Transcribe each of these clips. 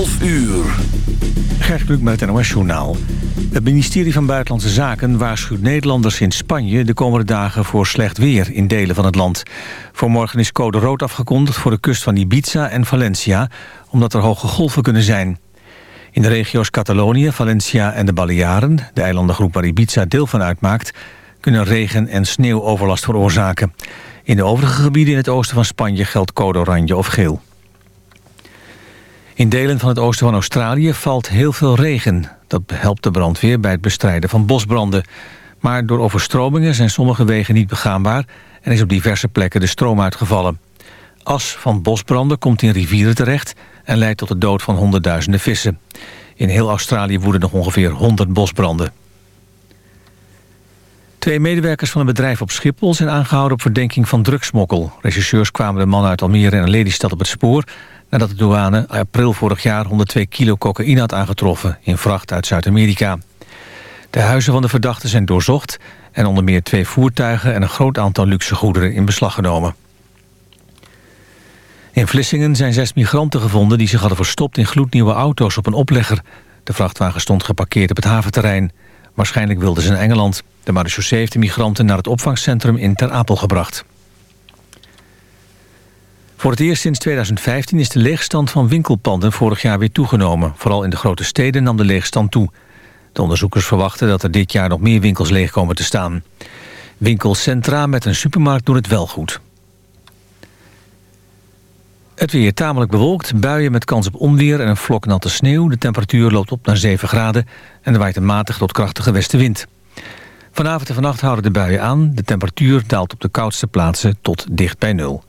12 uur. Gert Kluk met het NOS Journaal. Het ministerie van Buitenlandse Zaken waarschuwt Nederlanders in Spanje... de komende dagen voor slecht weer in delen van het land. Voor morgen is code rood afgekondigd voor de kust van Ibiza en Valencia... omdat er hoge golven kunnen zijn. In de regio's Catalonië, Valencia en de Balearen... de eilandengroep waar Ibiza deel van uitmaakt... kunnen regen- en sneeuwoverlast veroorzaken. In de overige gebieden in het oosten van Spanje geldt code oranje of geel. In delen van het oosten van Australië valt heel veel regen. Dat helpt de brandweer bij het bestrijden van bosbranden. Maar door overstromingen zijn sommige wegen niet begaanbaar... en is op diverse plekken de stroom uitgevallen. As van bosbranden komt in rivieren terecht... en leidt tot de dood van honderdduizenden vissen. In heel Australië woeden nog ongeveer 100 bosbranden. Twee medewerkers van een bedrijf op Schiphol zijn aangehouden op verdenking van drugsmokkel. Regisseurs kwamen de man uit Almere en Lelystad op het spoor... nadat de douane april vorig jaar 102 kilo cocaïne had aangetroffen... in vracht uit Zuid-Amerika. De huizen van de verdachten zijn doorzocht... en onder meer twee voertuigen en een groot aantal luxe goederen in beslag genomen. In Vlissingen zijn zes migranten gevonden die zich hadden verstopt in gloednieuwe auto's op een oplegger. De vrachtwagen stond geparkeerd op het haventerrein. Waarschijnlijk wilden ze naar Engeland. De marechaussee heeft de migranten naar het opvangcentrum in Ter Apel gebracht. Voor het eerst sinds 2015 is de leegstand van winkelpanden vorig jaar weer toegenomen. Vooral in de grote steden nam de leegstand toe. De onderzoekers verwachten dat er dit jaar nog meer winkels leeg komen te staan. Winkelcentra met een supermarkt doen het wel goed. Het weer tamelijk bewolkt, buien met kans op onweer en een vlok natte sneeuw. De temperatuur loopt op naar 7 graden en er waait een matig tot krachtige westenwind. Vanavond en vannacht houden de buien aan. De temperatuur daalt op de koudste plaatsen tot dicht bij nul.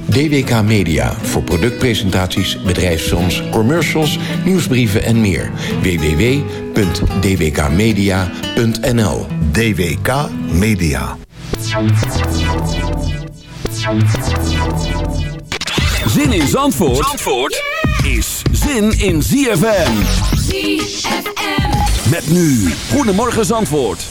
DWK Media voor productpresentaties, bedrijfsfilms, commercials, nieuwsbrieven en meer. www.dwkmedia.nl DWK Media. Zin in Zandvoort, Zandvoort is zin in ZFM. ZFM. Met nu, Goedemorgen Zandvoort.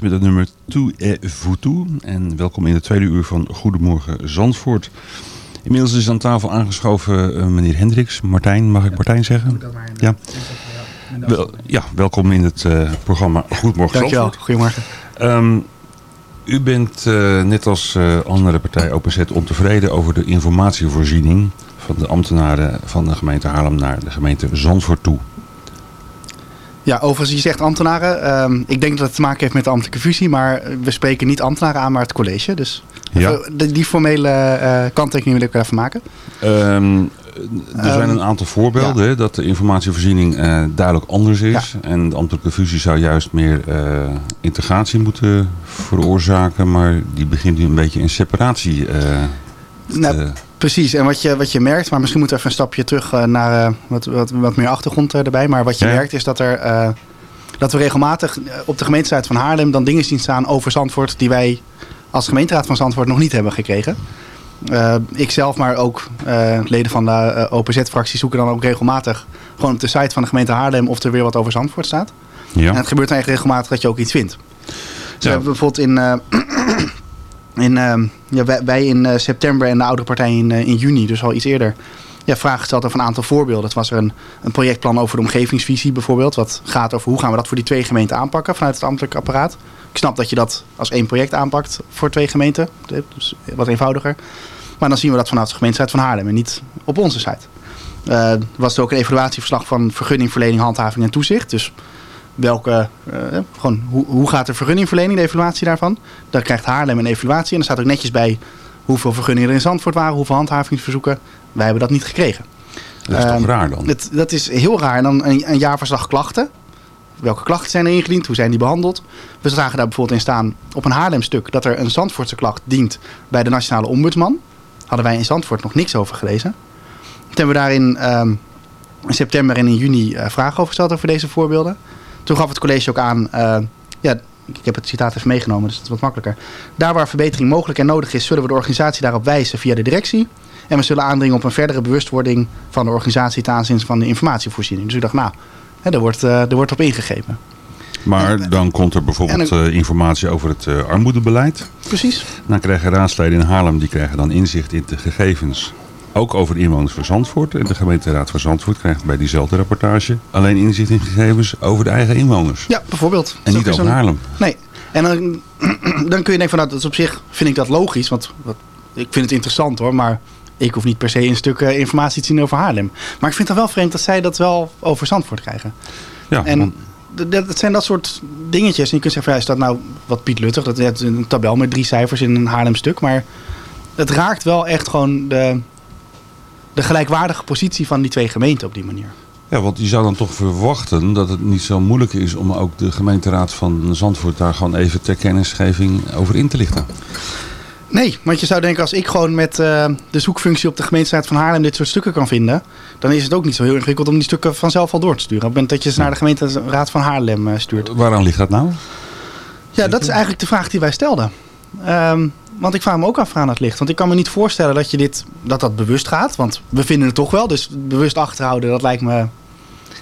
met het nummer Tu et Foutu. En welkom in de tweede uur van Goedemorgen Zandvoort. Inmiddels is aan tafel aangeschoven eh, meneer Hendricks. Martijn, mag ik Martijn zeggen? Ja. Wel, ja, welkom in het eh, programma Goedemorgen Dankjewel, Zandvoort. goedemorgen. Ehm, u bent eh, net als eh, andere partij OPZ ontevreden over de informatievoorziening van de ambtenaren van de gemeente Haarlem naar de gemeente Zandvoort toe. Ja, overigens, je zegt ambtenaren. Ehm, ik denk dat het te maken heeft met de ambtelijke fusie, maar we spreken niet ambtenaren aan, maar het college. Dus Ja. die, die formele eh, kanttekening wil ik er even maken. Ehm, er zijn Ehm, een aantal voorbeelden dat de informatievoorziening eh, duidelijk anders is. En de ambtelijke fusie zou juist meer eh, integratie moeten veroorzaken. Maar die begint nu een beetje in separatie. Nou, Precies, en wat je, wat je merkt, maar misschien moeten we even een stapje terug eh, naar eh, wat, wat, wat meer achtergrond eh, erbij. Maar wat je Ja. merkt is dat, er, dat we regelmatig op de gemeentesite van Haarlem dan dingen zien staan over Zandvoort die wij als gemeenteraad van Zandvoort nog niet hebben gekregen. Eh, ik zelf, maar ook leden van de eh, OPZ-fractie zoeken dan ook regelmatig gewoon op de site van de gemeente Haarlem of er weer wat over Zandvoort staat. ja. En het gebeurt echt regelmatig dat je ook iets vindt. Dus we hebben bijvoorbeeld in, in ehm, ja, wij, in eh, september en de oudere partij in, eh, in juni, dus al iets eerder, ja, vragen gesteld over een aantal voorbeelden. Het was er een, een projectplan over de omgevingsvisie bijvoorbeeld. Wat gaat over hoe gaan we dat voor die twee gemeenten aanpakken vanuit het ambtelijk apparaat. Ik snap dat je dat als één project aanpakt voor twee gemeenten. Dus wat eenvoudiger. Maar dan zien we dat vanuit de gemeentesite van Haarlem en niet op onze site. Eh, was er ook een evaluatieverslag van vergunningverlening, handhaving en toezicht. Dus welke, eh, gewoon, hoe, hoe gaat de vergunningverlening, de evaluatie daarvan? Dan krijgt Haarlem een evaluatie en er staat ook netjes bij hoeveel vergunningen er in Zandvoort waren, hoeveel handhavingsverzoeken. Wij hebben dat niet gekregen. Dat is toch Ehm, raar dan? Het, dat is heel raar. En dan een, een jaarverslag klachten. Welke klachten zijn er ingediend? Hoe zijn die behandeld? We zagen daar bijvoorbeeld in staan op een Haarlem-stuk dat er een Zandvoortse klacht dient bij de Nationale Ombudsman. Hadden wij in Zandvoort nog niks over gelezen. Toen hebben we daar in, ehm, in september en in juni eh, vragen over gesteld over deze voorbeelden. Toen gaf het college ook aan, eh, ja, ik heb het citaat even meegenomen, dus het is wat makkelijker. Daar waar verbetering mogelijk en nodig is, zullen we de organisatie daarop wijzen via de directie. En we zullen aandringen op een verdere bewustwording van de organisatie ten aanzien van de informatievoorziening. Dus ik dacht, nou, hè, er, wordt, eh, er wordt op ingegrepen. Maar dan komt er bijvoorbeeld eh, informatie over het armoedebeleid. Precies. Dan krijgen raadsleden in Haarlem die krijgen dan inzicht in de gegevens. Ook over de inwoners van Zandvoort. En de gemeenteraad van Zandvoort krijgt bij diezelfde rapportage alleen inzicht in gegevens over de eigen inwoners. Ja, bijvoorbeeld. En niet over Haarlem. Nee. En dan, dan kun je denken van, nou, dat is op zich vind ik dat logisch. Want wat, ik vind het interessant hoor, maar ik hoef niet per se een stuk informatie te zien over Haarlem. Maar ik vind het wel vreemd dat zij dat wel over Zandvoort krijgen. Ja, En want- dat zijn dat soort dingetjes. En je kunt zeggen, van, ja, is dat nou wat Piet Luttig? Dat is een tabel met drie cijfers in een Haarlem stuk. Maar het raakt wel echt gewoon de, de gelijkwaardige positie van die twee gemeenten op die manier. Ja, want je zou dan toch verwachten dat het niet zo moeilijk is om ook de gemeenteraad van Zandvoort daar gewoon even ter kennisgeving over in te lichten. Nee, want je zou denken als ik gewoon met eh, de zoekfunctie op de gemeenteraad van Haarlem dit soort stukken kan vinden, dan is het ook niet zo heel ingewikkeld om die stukken vanzelf al door te sturen. Op het moment dat je ze naar de gemeenteraad van Haarlem eh, stuurt. Waaraan ligt dat nou? Ja, dat is eigenlijk de vraag die wij stelden. Ehm, want ik vraag me ook af aan het ligt. Want ik kan me niet voorstellen dat je dit, dat, dat bewust gaat. Want we vinden het toch wel. Dus bewust achterhouden, dat lijkt me.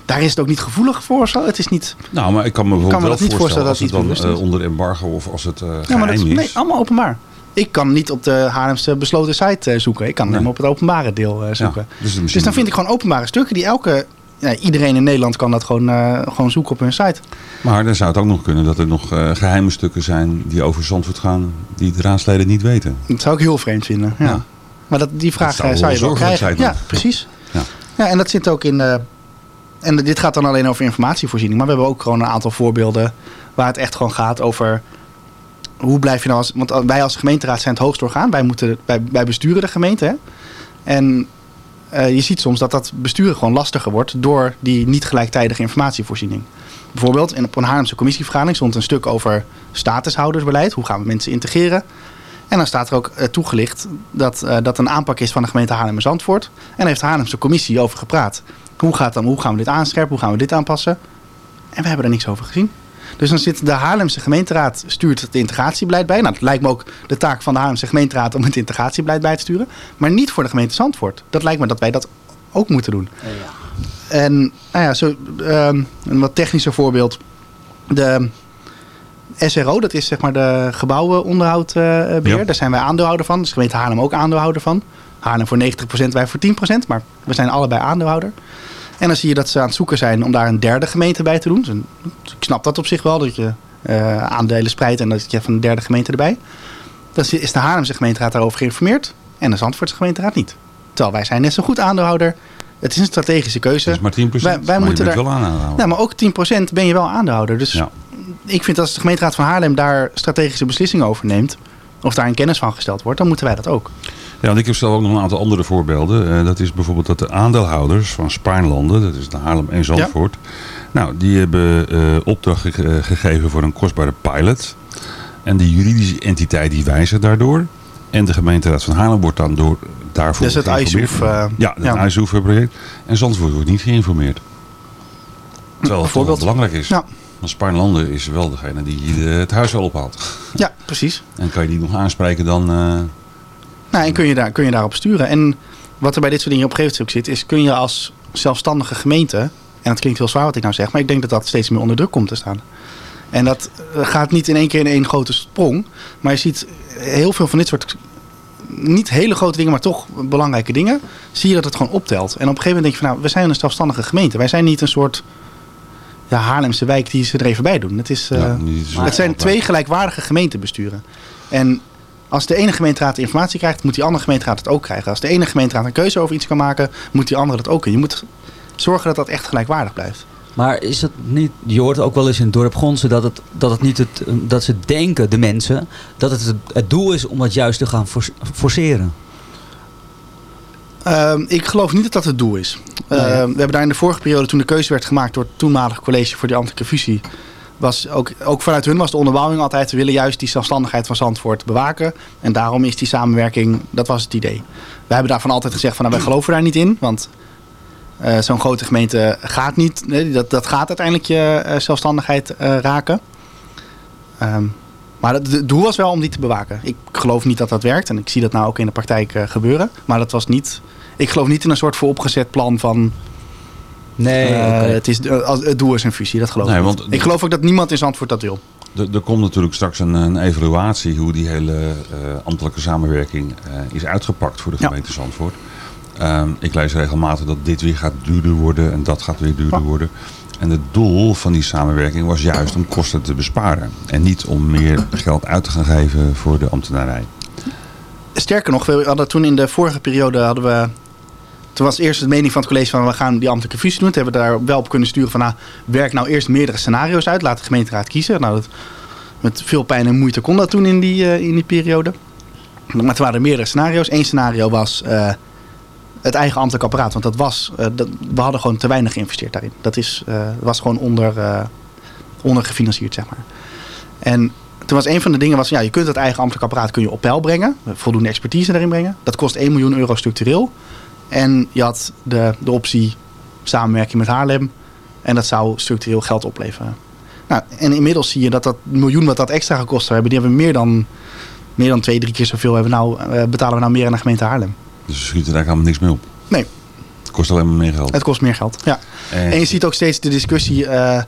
Daar is het ook niet gevoelig voor. Zo. Het is niet. Nou, maar ik kan me bijvoorbeeld me wel dat niet voorstellen, voorstellen als dat het dan eh, onder embargo of als het eh Ja, maar dat is nee, allemaal openbaar. Ik kan niet op de Haarlemse besloten site eh, zoeken. Ik kan Nee. alleen maar op het openbare deel zoeken. Ja, dus misschien- Dus dan vind ik gewoon openbare stukken die elke. Ja, iedereen in Nederland kan dat gewoon, eh, gewoon zoeken op hun site. Maar dan zou het ook nog kunnen dat er nog eh, geheime stukken zijn die over Zandvoort gaan, die de raadsleden niet weten. Dat zou ik heel vreemd vinden. Ja. Ja. Maar dat, die vraag zou eh, zou je wel krijgen. Ja, precies. Ja. Ja, en dat zit ook in. en dit gaat dan alleen over informatievoorziening. Maar we hebben ook gewoon een aantal voorbeelden waar het echt gewoon gaat over. Hoe blijf je nou als. Want wij als gemeenteraad zijn het hoogste orgaan. Wij, moeten, wij, wij besturen de gemeente. Hè? En eh, je ziet soms dat dat besturen gewoon lastiger wordt door die niet gelijktijdige informatievoorziening. Bijvoorbeeld in op een Haarlemse commissievergadering stond een stuk over statushoudersbeleid. Hoe gaan we mensen integreren? En dan staat er ook eh, toegelicht dat eh, dat een aanpak is van de gemeente Haarlem en Zandvoort. En daar heeft de Haarlemse commissie over gepraat. Hoe, gaat dan, hoe gaan we dit aanscherpen? Hoe gaan we dit aanpassen? En we hebben er niks over gezien. Dus dan zit de Haarlemse gemeenteraad stuurt het integratiebeleid bij. Nou, het lijkt me ook de taak van de Haarlemse gemeenteraad om het integratiebeleid bij te sturen. Maar niet voor de gemeente Zandvoort. Dat lijkt me dat wij dat ook moeten doen. En nou ja, zo, ehm, een wat technischer voorbeeld. De SRO, dat is zeg maar de gebouwenonderhoudbeheer. Ja. Daar zijn wij aandeelhouder van. Dus de gemeente Haarlem ook aandeelhouder van. Haarlem voor 90%, wij voor 10%. Maar we zijn allebei aandeelhouder. En dan zie je dat ze aan het zoeken zijn om daar een derde gemeente bij te doen. Dus een- ik snap dat op zich wel, dat je eh, aandelen spreidt en dat je hebt een derde gemeente erbij. Dan is de Haarlemse gemeenteraad daarover geïnformeerd en de Zandvoortse gemeenteraad niet. Terwijl wij zijn net zo goed aandeelhouder. Het is een strategische keuze. Het is maar 10%, Wij, wij maar moeten daar, wel nou, maar ook 10% ben je wel aandeelhouder. Dus Ja. ik vind dat als de gemeenteraad van Haarlem daar strategische beslissingen over neemt, of daar in kennis van gesteld wordt, dan moeten wij dat ook. Ja, want ik heb zelf ook nog een aantal andere voorbeelden. Eh, dat is bijvoorbeeld dat de aandeelhouders van Spaarnlanden, dat is de Haarlem en Zandvoort. Nou, die hebben eh, opdracht eh, gegeven voor een kostbare pilot. En de juridische entiteit die wijzigt daardoor. En de gemeenteraad van Haarlem wordt dan door, daarvoor Dus het eh, ja, het ja. ISOEF-project. En Zandvoort wordt niet geïnformeerd. Terwijl het toch wel belangrijk is. Ja. Want Spaarnlanden is wel degene die het huis wel ophaalt. Ja, precies. En kan je die nog aanspreken dan... Nou, en kun je, daar, kun je daarop sturen. En wat er bij dit soort dingen op een gegeven moment ook zit, is kun je als zelfstandige gemeente, en dat klinkt heel zwaar wat ik nou zeg, maar ik denk dat dat steeds meer onder druk komt te staan. En dat eh, gaat niet in één keer in één grote sprong, maar je ziet heel veel van dit soort, niet hele grote dingen, maar toch belangrijke dingen, zie je dat het gewoon optelt. En op een gegeven moment denk je van, nou, we zijn een zelfstandige gemeente. Wij zijn niet een soort ja, Haarlemse wijk die ze er even bij doen. Het, is, eh, Ja, het zijn twee gelijkwaardige gemeentebesturen. En als de ene gemeenteraad de informatie krijgt, moet die andere gemeenteraad het ook krijgen. Als de ene gemeenteraad een keuze over iets kan maken, moet die andere dat ook kunnen. Je moet zorgen dat dat echt gelijkwaardig blijft. Maar is het niet, je hoort ook wel eens in het dorp Gonsen dat, het, dat, het niet het, dat ze denken, de mensen, dat het het, doel is om dat juist te gaan force- forceren. Ehm, ik geloof niet dat dat het doel is. Nee? Ehm, we hebben daar in de vorige periode, toen de keuze werd gemaakt door het toenmalige college voor die ambtelijke fusie, was ook, ook vanuit hun was de onderbouwing altijd, we willen juist die zelfstandigheid van Zandvoort bewaken. En daarom is die samenwerking, dat was het idee. We hebben daarvan altijd gezegd van, nou, wij geloven daar niet in, want eh, zo'n grote gemeente gaat niet, dat, dat gaat uiteindelijk je eh, zelfstandigheid eh, raken. Ehm, maar het doel was wel om die te bewaken. Ik geloof niet dat dat werkt. En ik zie dat nou ook in de praktijk gebeuren. Maar dat was niet. Ik geloof niet in een soort vooropgezet plan van. Nee, eh, het, is, eh, als- het doel is een fusie. Dat geloof Nee, ik. want- ik geloof ook dat niemand in Zandvoort dat wil. Er, komt natuurlijk straks een, een evaluatie hoe die hele eh, ambtelijke samenwerking eh, is uitgepakt voor de Ja. gemeente Zandvoort. Ehm, ik lees regelmatig dat dit weer gaat duurder worden en dat gaat weer duurder Ja. worden. En het doel van die samenwerking was juist om kosten te besparen. En niet om meer geld uit te gaan geven voor de ambtenarij. Sterker nog, we hadden toen in de vorige periode hadden we. Toen was eerst de mening van het college van we gaan die ambtelijke fusie doen. Toen hebben we daar wel op kunnen sturen van nou, werk nou eerst meerdere scenario's uit. Laat de gemeenteraad kiezen. Nou, dat, met veel pijn en moeite kon dat toen in die, eh, in die periode. Maar toen waren er meerdere scenario's. Eén scenario was eh, het eigen ambtelijk apparaat. Want dat was, eh, dat, we hadden gewoon te weinig geïnvesteerd daarin. Dat is, was gewoon onder, ondergefinancierd, zeg maar. En toen was een van de dingen, was, ja, je kunt het eigen ambtelijk apparaat kun je op peil brengen. Voldoende expertise erin brengen. Dat kost 1 miljoen euro structureel. En je had de, de optie samenwerking met Haarlem. En dat zou structureel geld opleveren. Nou, en inmiddels zie je dat dat miljoen wat dat extra gekost zou hebben, die hebben we meer dan, meer dan twee, drie keer zoveel hebben we nou, eh, betalen we nou meer aan de gemeente Haarlem. Dus er schiet er eigenlijk helemaal niks mee op. Nee. Het kost alleen maar meer geld. Het kost meer geld, ja. En- En je ziet ook steeds de discussie. eh,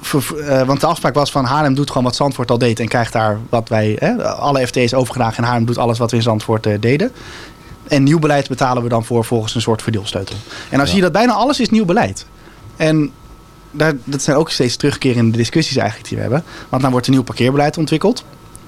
voor- eh, want de afspraak was van Haarlem doet gewoon wat Zandvoort al deed en krijgt daar wat wij. Alle FT's overgedragen en Haarlem doet alles wat we in Zandvoort deden. En nieuw beleid betalen we dan voor volgens een soort verdeelsleutel. En dan zie je dat bijna alles is nieuw beleid. En daar, dat zijn ook steeds terugkerende discussies eigenlijk die we hebben. Want dan wordt een nieuw parkeerbeleid ontwikkeld.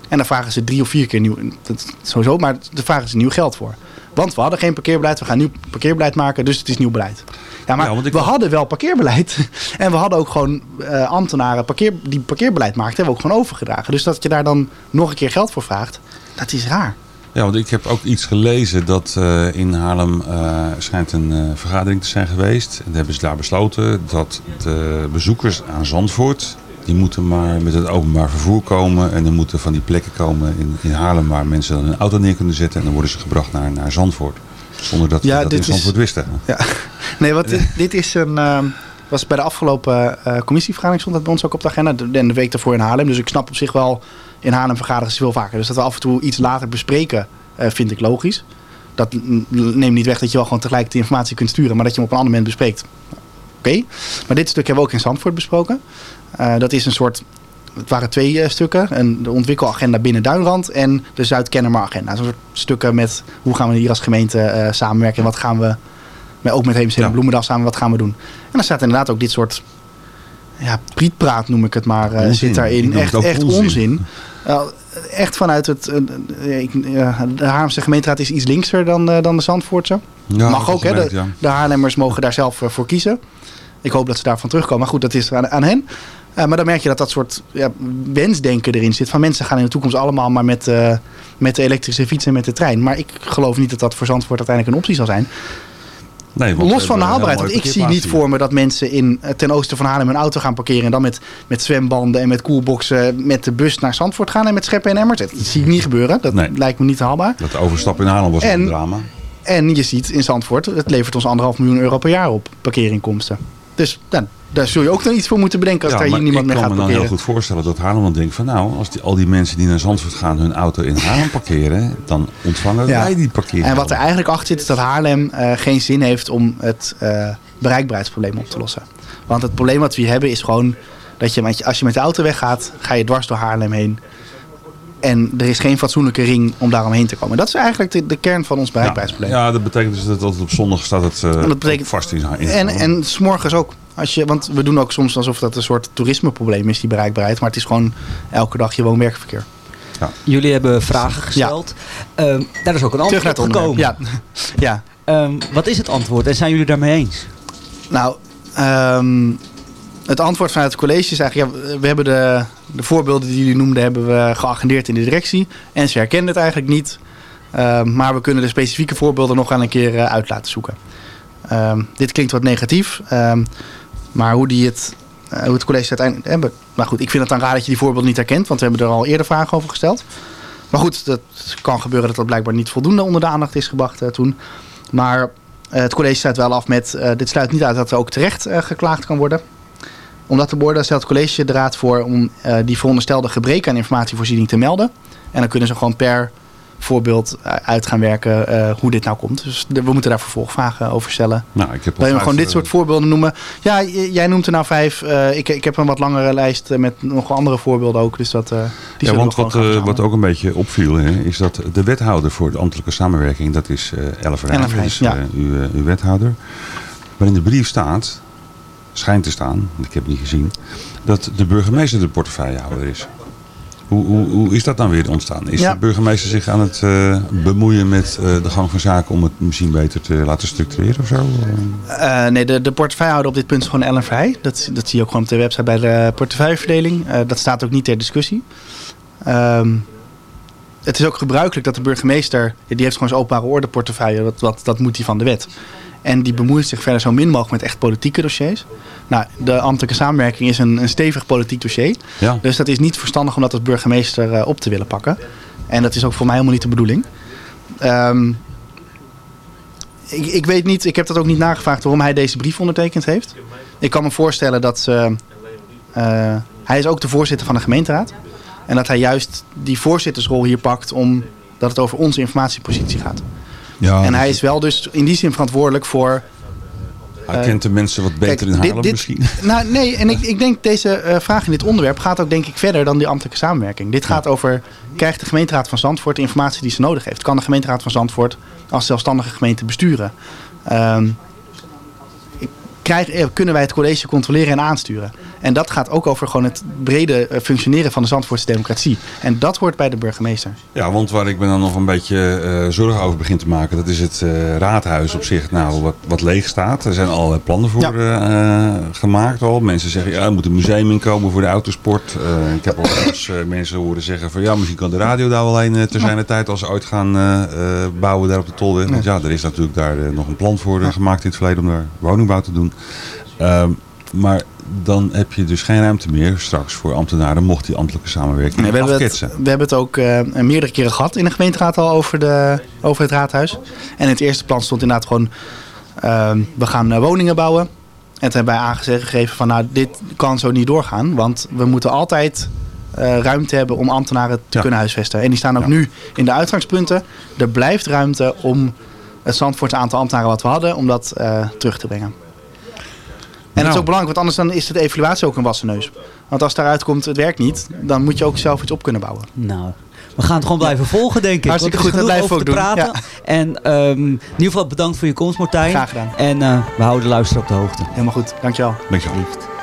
En dan vragen ze drie of vier keer nieuw. Dat sowieso, maar daar vragen ze nieuw geld voor. Want we hadden geen parkeerbeleid, we gaan nieuw parkeerbeleid maken, dus het is nieuw beleid. Ja, maar Ja, we hadden wel parkeerbeleid. En we hadden ook gewoon eh, ambtenaren parkeer, die parkeerbeleid maakten, hebben we ook gewoon overgedragen. Dus dat je daar dan nog een keer geld voor vraagt, dat is raar. Ja, want ik heb ook iets gelezen dat eh, in Haarlem eh, schijnt een eh, vergadering te zijn geweest. En hebben ze daar besloten dat de bezoekers aan Zandvoort, die moeten maar met het openbaar vervoer komen. En er moeten van die plekken komen in, in Haarlem waar mensen dan hun auto neer kunnen zetten. En dan worden ze gebracht naar, naar Zandvoort. Zonder dat we Ja, dat in is- Zandvoort wisten. Ja. Nee, wat dit, dit is een. ehm, was bij de afgelopen eh, commissievergadering stond dat bij ons ook op de agenda. De- En de week daarvoor in Haarlem. Dus ik snap op zich wel. In Haarlem vergaderen ze veel vaker. Dus dat we af en toe iets later bespreken, vind ik logisch. Dat neemt niet weg dat je wel gewoon tegelijk de informatie kunt sturen. Maar dat je hem op een ander moment bespreekt. Oké. Maar dit stuk hebben we ook in Zandvoort besproken. Eh, dat is een soort. Het waren twee eh, stukken. En de ontwikkelagenda binnen Duinrand en de Zuid-Kennemer agenda. Zo'n soort stukken met hoe gaan we hier als gemeente eh, samenwerken. En wat gaan we maar ook met Heemstede en Bloemendaal samen, wat gaan we doen? En dan staat inderdaad ook dit soort ja, prietpraat noem ik het maar, eh, zit daarin. Echt, echt onzin. onzin. Eh, echt vanuit het... eh, eh, ik- de Haarlemse gemeenteraad is iets linkser dan, eh, dan de Zandvoortse. Ja, Mag ook, hè. De, ja. de Haarlemmers mogen daar zelf voor kiezen. Ik hoop dat ze daarvan terugkomen. Maar goed, dat is aan, aan hen. Maar dan merk je dat dat soort ja, wensdenken erin zit. Van mensen gaan in de toekomst allemaal maar met, met de elektrische fiets en met de trein. Maar ik geloof niet dat dat voor Zandvoort uiteindelijk een optie zal zijn. Nee, Los van de haalbaarheid. Want ik zie niet voor me dat mensen in, eh, ten oosten van Haarlem hun auto gaan parkeren. En dan met, met zwembanden en met koelboxen met de bus naar Zandvoort gaan. En met scheppen en emmers. Dat zie ik niet gebeuren. Dat Nee. lijkt me niet haalbaar. Dat overstappen in Haarlem was En- een drama. En je ziet in Zandvoort, het levert ons anderhalf miljoen euro per jaar op parkeerinkomsten. Dus nou, daar zul je ook nog iets voor moeten bedenken als Ja, daar hier niemand ik meer kan gaat me dan heel parkeren. goed voorstellen dat Haarlem dan denkt van nou, als die, al die mensen die naar Zandvoort gaan hun auto in Haarlem parkeren, dan ontvangen Ja. wij die parkering. En wat er eigenlijk achter zit, is dat Haarlem eh, geen zin heeft om het eh, bereikbaarheidsprobleem op te lossen. Want het probleem wat we hier hebben is gewoon dat je, met je- als je met de auto weggaat, ga je dwars door Haarlem heen. En er is geen fatsoenlijke ring om daaromheen te komen. Dat is eigenlijk de, de kern van ons bereikbaarheidsprobleem. Ja, dat betekent dus dat op zondag staat het eh, dat betekent- vast in, in En, en s'morgens ook. Als je, want we doen ook soms alsof dat een soort toerismeprobleem is, die bereikbaarheid. Maar het is gewoon elke dag je woon-werkverkeer. Jullie hebben vragen gesteld. Ehm, daar is ook een Terug naar antwoord het onderwerp. gekomen. Ja. ja. Ehm, wat is het antwoord en zijn jullie daarmee eens? Nou, ehm, het antwoord vanuit het college is eigenlijk... Ja, we hebben de, de voorbeelden die jullie noemden... hebben we geagendeerd in de directie. En ze herkenden het eigenlijk niet. Ehm, maar we kunnen de specifieke voorbeelden nog aan een keer eh, uit laten zoeken. Ehm, dit klinkt wat negatief. ehm, maar hoe, die het, eh, hoe het college uiteindelijk... hebben. maar goed, ik vind het dan raar dat je die voorbeelden niet herkent. Want we hebben er al eerder vragen over gesteld. Maar goed, dat kan gebeuren dat dat blijkbaar niet voldoende onder de aandacht is gebracht eh, toen. Maar eh, het college sluit wel af met... eh, dit sluit niet uit dat er ook terecht eh, geklaagd kan worden. Om dat te beoordelen stelt het college de raad voor... om eh, die veronderstelde gebreken aan informatievoorziening te melden. En dan kunnen ze gewoon per voorbeeld eh, uit gaan werken eh, hoe dit nou komt. Dus de- we moeten daar vervolgvragen over stellen. Nou, ik heb Wil je gewoon dit soort voorbeelden noemen? Ja, jij noemt er nou vijf. Ik, ik heb een wat langere lijst met nog andere voorbeelden ook. Dus dat, eh die Ja, want wat, wat ook een beetje opviel, hè, is dat de wethouder voor de ambtelijke samenwerking, dat is Elf Rijn, dus, ja. uw, uw wethouder. Maar in de brief staat, schijnt te staan, ik heb het niet gezien, dat de burgemeester de portefeuillehouder is. Hoe, hoe, hoe is dat dan weer ontstaan? Is Ja. de burgemeester zich aan het eh, bemoeien met eh, de gang van zaken om het misschien beter te laten structureren of zo? Eh, nee, de, de portefeuillehouder op dit punt is gewoon Ellen Vrij. Dat, dat zie je ook gewoon op de website bij de portefeuilleverdeling. Dat staat ook niet ter discussie. Ehm, het is ook gebruikelijk dat de burgemeester, die heeft gewoon zijn openbare orde portefeuille, dat, dat, dat moet hij van de wet. En die bemoeit zich verder zo min mogelijk met echt politieke dossiers. Nou, de ambtelijke samenwerking is een, een stevig politiek dossier. Ja. Dus dat is niet verstandig om dat als burgemeester eh, op te willen pakken. En dat is ook voor mij helemaal niet de bedoeling. Ehm, ik, ik weet niet, ik heb dat ook niet nagevraagd waarom hij deze brief ondertekend heeft. Ik kan me voorstellen dat ze, eh, hij is ook de voorzitter van de gemeenteraad. En dat hij juist die voorzittersrol hier pakt omdat het over onze informatiepositie gaat. Ja, en hij is wel dus in die zin verantwoordelijk voor Hij kent de mensen wat beter Kijk, in Haarlem dit- misschien. Nou, nee, en ik, ik denk deze eh, vraag in dit onderwerp gaat ook denk ik verder dan die ambtelijke samenwerking. Dit gaat over, krijgt de gemeenteraad van Zandvoort de informatie die ze nodig heeft? Kan de gemeenteraad van Zandvoort als zelfstandige gemeente besturen? Krijg, eh, kunnen wij het college controleren en aansturen? En dat gaat ook over gewoon het brede eh, functioneren van de Zandvoortse democratie. En dat hoort bij de burgemeester. Ja, want waar ik me dan nog een beetje eh, zorgen over begin te maken, dat is het eh, raadhuis op zich, nou, wat, wat leeg staat. Er zijn allerlei plannen voor gemaakt al. Mensen zeggen, ja, er moet een museum inkomen voor de autosport. Ik heb al eens mensen horen zeggen van, ja, misschien kan de radio daar wel een uh, te zijn de tijd als ze uit gaan bouwen daar op de Tolweg. Want ja, er is natuurlijk daar nog een plan voor gemaakt in het verleden om daar woningbouw te doen. Ehm, maar dan heb je dus geen ruimte meer straks voor ambtenaren, mocht die ambtelijke samenwerking Nee, we, hebben het, afketsen. we hebben het ook eh, meerdere keren gehad in de gemeenteraad al over, de, over het raadhuis. En in het eerste plan stond inderdaad gewoon, ehm, we gaan eh, woningen bouwen. En toen hebben wij aangegeven van nou, dit kan zo niet doorgaan. Want we moeten altijd eh, ruimte hebben om ambtenaren te kunnen huisvesten. En die staan ook nu in de uitgangspunten. Er blijft ruimte om het Zandvoortse aantal ambtenaren wat we hadden, om dat terug te brengen. En dat is ook belangrijk, want anders dan is de evaluatie ook een wassen neus. Want als daaruit komt, het werkt niet, dan moet je ook zelf iets op kunnen bouwen. Nou, we gaan het gewoon blijven volgen, denk ik. Hartstikke goed, dat blijven we ook doen. praten. En ehm, in ieder geval bedankt voor je komst, Martijn. Graag gedaan. En eh, we houden de luisteraar op de hoogte. Helemaal goed, dankjewel. Dankjewel. Turn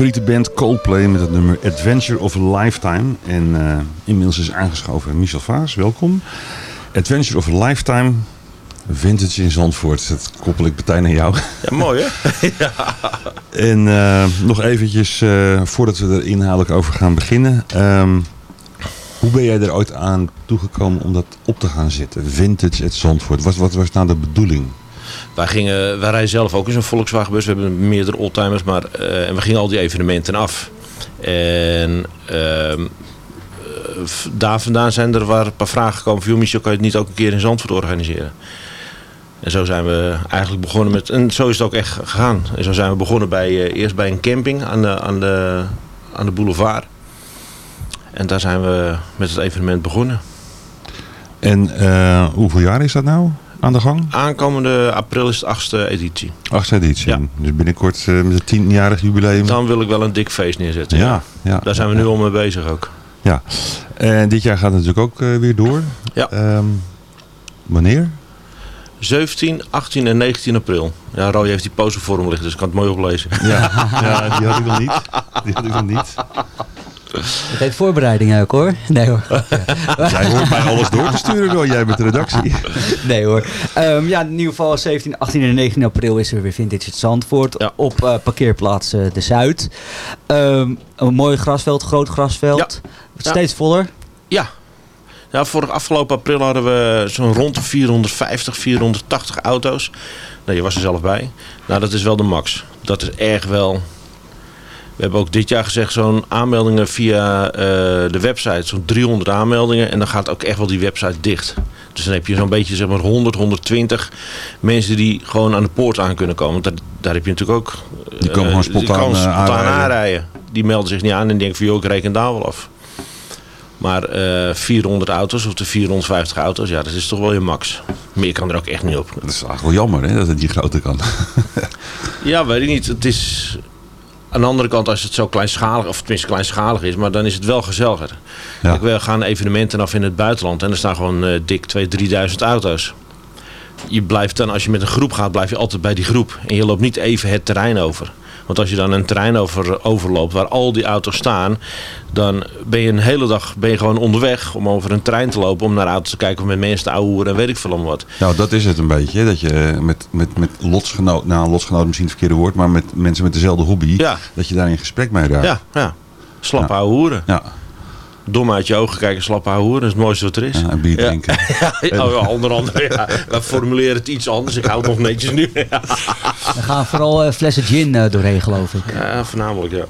favoriete band Coldplay met het nummer Adventure of a Lifetime. En eh, inmiddels is aangeschoven Michel Vaas, welkom. Adventure of a Lifetime, vintage in Zandvoort. Dat koppel ik meteen aan jou. Ja, mooi hè? ja. En eh, nog eventjes, eh, voordat we er inhoudelijk over gaan beginnen. Ehm, hoe ben jij er ooit aan toegekomen om dat op te gaan zetten? Vintage at Zandvoort. Wat, wat was nou de bedoeling? Wij, gingen, wij rijden zelf ook in zo'n Volkswagen bus. We hebben meerdere oldtimers. Maar, eh, en we gingen al die evenementen af. En ehm, eh, daar vandaan zijn er waar een paar vragen gekomen. Van, Michel, kan je het niet ook een keer in Zandvoort organiseren? En zo zijn we eigenlijk begonnen met... En zo is het ook echt gegaan. En zo zijn we begonnen bij, eh, eerst bij een camping aan de, aan, de, aan de boulevard. En daar zijn we met het evenement begonnen. En hoeveel jaar is dat nou aan de gang? Aankomende april is de achtste editie. Achtste editie. Dus binnenkort eh, met het tienjarig jubileum. Dan wil ik wel een dik feest neerzetten. Ja, ja. Daar zijn we nu al mee bezig ook. Ja. En dit jaar gaat het natuurlijk ook eh, weer door. Ja. Ehm, wanneer? 17, 18 en 19 april. Ja, Roy heeft die poster voor hem liggen, dus ik kan het mooi oplezen. Ja, ja die had ik nog niet. Die had ik nog niet. Het heeft voorbereiding ook hoor. Nee hoor. Jij hoort mij alles door te sturen, hoor. Jij bent de redactie. Nee hoor. Ehm, ja, in ieder geval 17, 18 en 19 april is er weer Vintage het Zandvoort. Op eh, parkeerplaats eh, De Zuid. Ehm, een mooi grasveld, groot grasveld. Steeds voller. Ja. Ja, vorig afgelopen april hadden we zo'n rond de 450, 480 auto's. Nou, je was er zelf bij. Nou, dat is wel de max. Dat is erg wel... We hebben ook dit jaar gezegd zo'n aanmeldingen via eh, de website. Zo'n 300 aanmeldingen. En dan gaat ook echt wel die website dicht. Dus dan heb je zo'n beetje zeg maar 100, 120 mensen die gewoon aan de poort aan kunnen komen. Want daar, daar heb je natuurlijk ook... Die komen eh, gewoon spontaan, komen eh, spontaan aanrijden. aanrijden. Die melden zich niet aan en denken van joh, ik reken daar wel af. Maar eh 400 auto's of de 450 auto's, ja, dat is toch wel je max. Meer kan er ook echt niet op. Dat is eigenlijk wel jammer hè, dat het niet groter kan. Ja, weet ik niet. Het is aan de andere kant, als het zo kleinschalig, of tenminste kleinschalig is, maar dan is het wel gezelliger. Kijk, we gaan evenementen af in het buitenland en er staan gewoon eh, dik 2.000, 3.000 auto's. Je blijft dan, als je met een groep gaat, blijf je altijd bij die groep. En je loopt niet even het terrein over. Want als je dan een terrein over, overloopt waar al die auto's staan, dan ben je een hele dag ben je gewoon onderweg om over een terrein te lopen, om naar auto's te kijken of met mensen te ouwehoeren en weet ik veel om wat. Nou, dat is het een beetje. Dat je met, met, met lotsgenoot, nou lotsgenoot misschien het verkeerde woord, maar met mensen met dezelfde hobby, dat je daar in gesprek mee raakt. Ja, ja. Slap ja. hoeren. Ja. Dom uit je ogen kijken, slap hoeren. Dat is het mooiste wat er is. Ja, bier drinken. Ja, ja, oh, ja, onder andere. Ja. We formuleren het iets anders. Ik hou het nog netjes nu. Ja. Er gaan vooral uh, flessen gin uh, doorheen, geloof ik. Ja, voornamelijk, ja.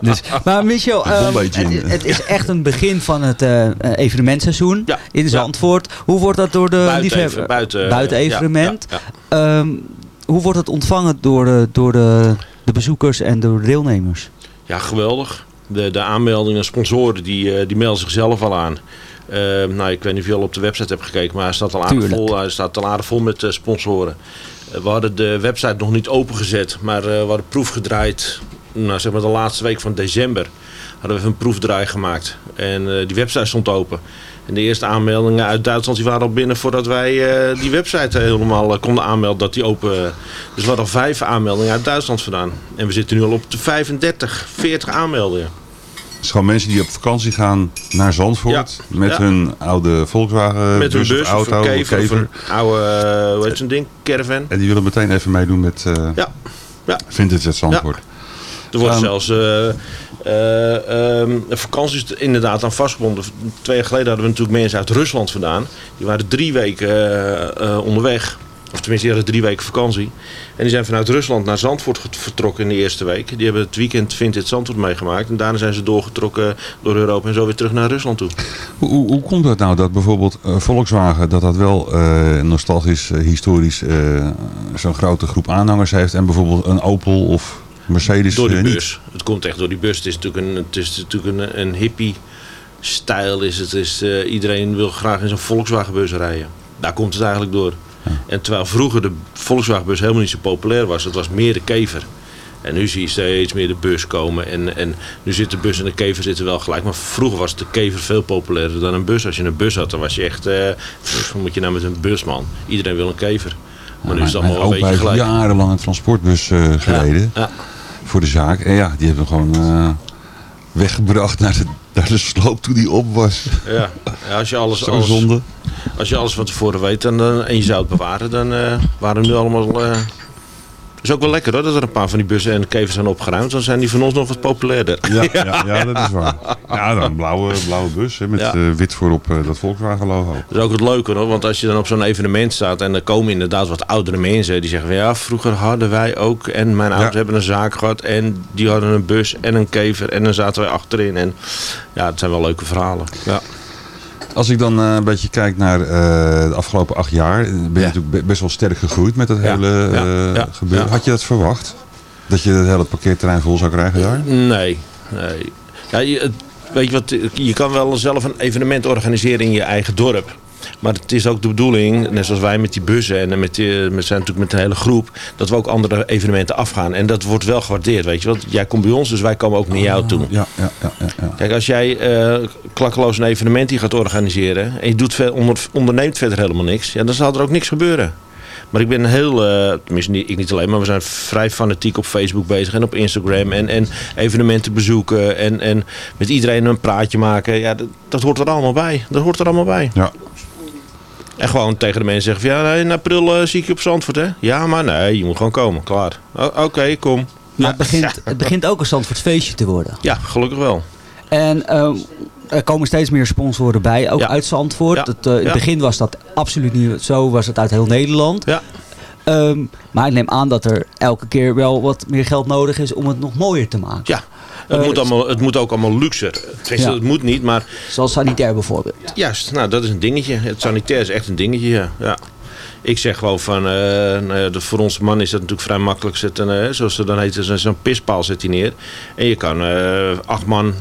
dus, maar Michel, um, het, het, is echt een begin van het uh, evenementseizoen ja. in Zandvoort. Hoe wordt dat door de liefhebber? Buiten, buiten evenement. Um, hoe wordt het ontvangen door, de, door de, de bezoekers en door de deelnemers? Ja, geweldig. De, de aanmeldingen, sponsoren, die, die melden zichzelf al aan. Uh, nou, ik weet niet of je al op de website hebt gekeken, maar hij staat al aardig vol, hij staat al aardig vol met uh, sponsoren. Uh, we hadden de website nog niet opengezet, maar we hadden proef gedraaid. Nou, zeg maar de laatste week van december hadden we even een proefdraai gemaakt. En die website stond open. En de eerste aanmeldingen uit Duitsland die waren al binnen voordat wij die website helemaal konden aanmelden dat die open. Dus we hadden al vijf aanmeldingen uit Duitsland vandaan. En we zitten nu al op de 35, 40 aanmeldingen. Het is gewoon mensen die op vakantie gaan naar Zandvoort. Ja. Met ja. hun oude Volkswagen met hun bus of auto of kever. Of een oude, uh, hoe heet zo'n ding? Caravan. En die willen meteen even meedoen met uh, ja. Ja. Vintage het Zandvoort. Ja. Er wordt um, zelfs uh, um, vakanties inderdaad aan vastgebonden. Twee jaar geleden hadden we natuurlijk mensen uit Rusland vandaan. Die waren drie weken onderweg. Of tenminste, die hadden drie weken vakantie. En die zijn vanuit Rusland naar Zandvoort vertrokken in de eerste week. Die hebben het weekend Vintage Zandvoort meegemaakt. En daarna zijn ze doorgetrokken door Europa en zo weer terug naar Rusland toe. Hoe, hoe, hoe komt het nou dat bijvoorbeeld uh, Volkswagen dat dat wel uh, nostalgisch, uh, historisch zo'n grote groep aanhangers heeft. En bijvoorbeeld een Opel of Mercedes Door die niet? bus. Het komt echt door die bus. Het is natuurlijk een, het is natuurlijk een, een hippie stijl. Is het. Is, iedereen wil graag in zo'n Volkswagen bus rijden. Daar komt het eigenlijk door. En terwijl vroeger de Volkswagenbus helemaal niet zo populair was, het was meer de kever. En nu zie je steeds meer de bus komen. En, en nu zit de bus en de kever zitten wel gelijk. Maar vroeger was de kever veel populairder dan een bus. Als je een bus had, dan was je echt... Uh, moet je nou met een busman? Iedereen wil een kever. Maar nu is het allemaal een beetje gelijk. jarenlang een transportbus eh, gereden. Ja. Voor de zaak. En ja, die hebben gewoon eh, weggebracht naar de, naar de sloop toen die op was. Ja, ja als, je alles, alles, zonde. als je alles van tevoren weet dan, dan- en je zou het bewaren, dan eh, waren nu allemaal... eh is ook wel lekker hoor, dat er een paar van die bussen en kevers zijn opgeruimd. Dan zijn die van ons nog wat populairder. Ja, ja, ja, dat is waar. Ja, dan een blauwe, blauwe bus hè, met Ja. eh, wit voorop eh, dat Volkswagen logo. Dat is ook het leuke hoor, want als je dan op zo'n evenement staat en er komen inderdaad wat oudere mensen die zeggen van ja, vroeger hadden wij ook en mijn ouders hebben een zaak gehad en die hadden een bus en een kever en dan zaten wij achterin en ja, het zijn wel leuke verhalen. Ja. Als ik dan eh, een beetje kijk naar eh, de afgelopen acht jaar, eh, ben je natuurlijk be- best wel sterk gegroeid met dat hele gebeuren. Had je dat verwacht? Dat je het hele parkeerterrein vol zou krijgen daar? Nee, nee. Ja, je, weet je wat, je kan wel zelf een evenement organiseren in je eigen dorp. Maar het is ook de bedoeling, net zoals wij met die bussen en met, die, met zijn natuurlijk met een hele groep, dat we ook andere evenementen afgaan. En dat wordt wel gewaardeerd, weet je. Want jij komt bij ons, dus wij komen ook naar jou toe. Ja, ja, ja. ja, ja. Kijk, als jij eh, klakkeloos een evenement hier gaat organiseren en je doet onderneemt verder helemaal niks, ja, dan zal er ook niks gebeuren. Maar ik ben heel, eh, tenminste niet, ik niet alleen, maar we zijn vrij fanatiek op Facebook bezig en op Instagram en, en evenementen bezoeken en, en met iedereen een praatje maken. Ja, dat, dat hoort er allemaal bij. Dat hoort er allemaal bij. Ja. En gewoon tegen de mensen zeggen van ja, nee, in april eh, zie ik je op Zandvoort hè. Ja, maar nee, je moet gewoon komen, klaar. Oké, kom. Maar het, begint, het begint ook een Zandvoort feestje te worden. Ja, gelukkig wel. En ehm, er komen steeds meer sponsoren bij, ook Ja. uit Zandvoort. Ja. Het, eh, in het begin was dat absoluut niet zo, was het uit heel Nederland. Ja. Ehm, maar ik neem aan dat er elke keer wel wat meer geld nodig is om het nog mooier te maken. Ja, het, Eh, moet, allemaal, het moet ook allemaal luxer. Tenminste, Ja. Het moet niet, maar Zoals sanitair bijvoorbeeld. Juist, nou dat is een dingetje. Het sanitair is echt een dingetje, ja. ja. Ik zeg gewoon van, eh, nou ja, de, voor onze man is dat natuurlijk vrij makkelijk. Zet een, eh, zoals ze dan heet, zo- zo'n pispaal zet hij neer. En je kan eh, acht man,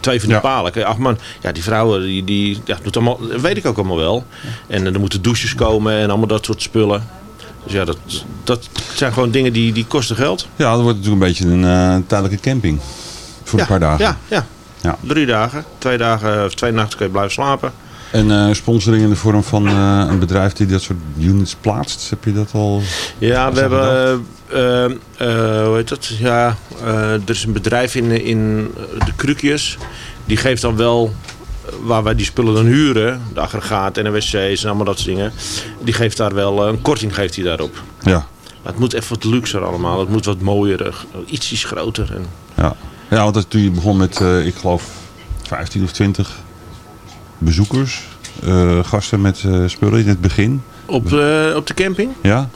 twee van die Ja. palen, kan je acht man. Ja, die vrouwen, die, die ja, doet allemaal, dat weet ik ook allemaal wel. En er moeten douches komen en allemaal dat soort spullen. Dus ja, dat, dat zijn gewoon dingen die, die kosten geld. Ja, dat wordt natuurlijk een beetje een eh, tijdelijke camping. Voor ja, een paar dagen. Ja, ja. Ja. Drie dagen, twee dagen of twee nachten kun je blijven slapen. En eh, sponsoring in de vorm van eh, een bedrijf die dat soort units plaatst. Heb je dat al? Ja, we hebben, hoe heet dat? Ja, er is een bedrijf in, in de Krukjes. Die geeft dan wel, waar wij die spullen dan huren, de aggregaat en de wc's en allemaal dat soort dingen. Die geeft daar wel, eh, een korting geeft hij daarop. Ja. Maar het moet echt wat luxer allemaal. Het moet wat mooier, eh, iets, iets groter. En, Ja, ja want dat, toen je begon met, eh, ik geloof, 15 of 20 bezoekers, gasten met spullen in het begin. op, op de camping? Ja?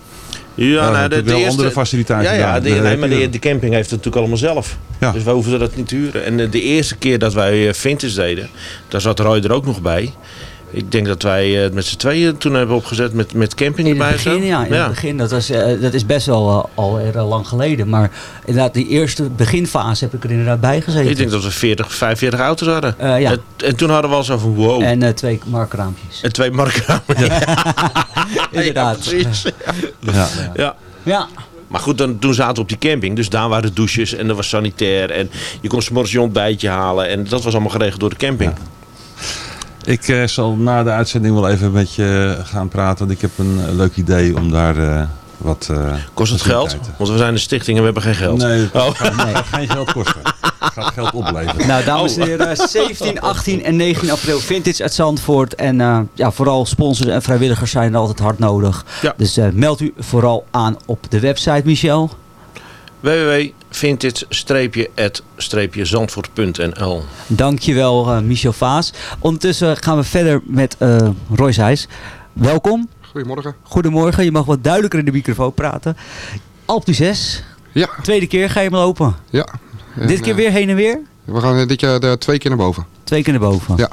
Ja, Ja, nou, de, eerste, andere faciliteiten Ja, ja de, nee, maar de, de camping heeft het natuurlijk allemaal zelf. Ja. Dus wij hoeven dat niet te huren. En eh, de eerste keer dat wij eh, Vintage deden, daar zat Roy er ook nog bij. Ik denk dat wij eh, met z'n tweeën toen hebben opgezet met, met camping In het erbij. of zo. begin, ja. In het begin, dat, was, dat is best wel uh, al uh, lang geleden. Maar inderdaad, die eerste beginfase heb ik er inderdaad bij gezeten. Ik denk dat we 40, 45 auto's hadden. Ja. en, en, toen hadden we al zo van wow. En twee markraampjes. En twee markraampjes. Inderdaad. Ja, precies. Ja. ja. Maar goed, dan, toen zaten we op die camping. Dus daar waren douches en er was sanitair. En je kon s'morgens je ontbijtje halen. En dat was allemaal geregeld door de camping. Ja. Ik uh, zal na de uitzending wel even met je gaan praten. Want ik heb een uh, leuk idee om daar uh, wat... Kost het geld? Want we zijn een stichting en we hebben geen geld. Nee, oh. gaat, nee. geen geld kosten. Het gaat geld opleveren. Nou, dames en heren, 17, 18 en 19 april Vintage uit Zandvoort. En uh, ja, vooral sponsors en vrijwilligers zijn er altijd hard nodig. Ja. Dus uh, meld u vooral aan op de website, Michel www.vintage-zandvoort.nl Dankjewel uh, Michel Vaas. Ondertussen gaan we verder met uh, Royce Heijs. Welkom. Goedemorgen. Goedemorgen. Je mag wat duidelijker in de microfoon praten. Alp 6. Ja. Tweede keer ga je hem lopen. Ja. Dit keer weer heen en weer? We gaan dit jaar de twee keer naar boven. Twee keer naar boven. Ja.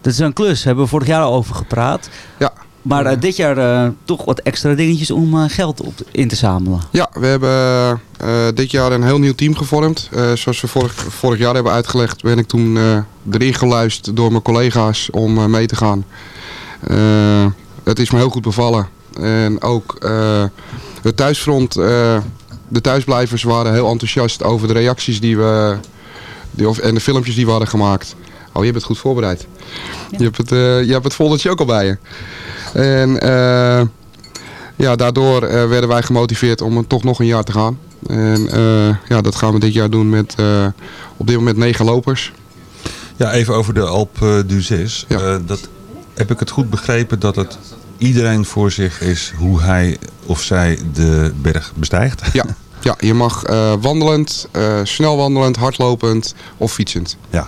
Dat is een klus. Hebben we vorig jaar al over gepraat. Ja. Maar uh, dit jaar uh, toch wat extra dingetjes om uh, geld op in te zamelen. Ja, we hebben dit jaar een heel nieuw team gevormd. zoals we vorig, vorig, jaar hebben uitgelegd, ben ik toen erin geluisterd door mijn collega's om mee te gaan. het is me heel goed bevallen. En ook het thuisfront, de thuisblijvers waren heel enthousiast over de reacties die we, die, of, en de filmpjes die we hadden gemaakt. Oh, je hebt het goed voorbereid. Ja. Je, hebt het, je hebt het foldertje ook al bij je. En uh, ja, daardoor eh, werden wij gemotiveerd om toch nog een jaar te gaan. En eh, ja, dat gaan we dit jaar doen met eh, op dit moment negen lopers. Ja, even over de Alp uh, d'Huez. Uh, dat heb ik het goed begrepen dat het iedereen voor zich is hoe hij of zij de berg bestijgt? Ja, ja je mag uh, wandelend, snel wandelend, hardlopend of fietsend. Ja,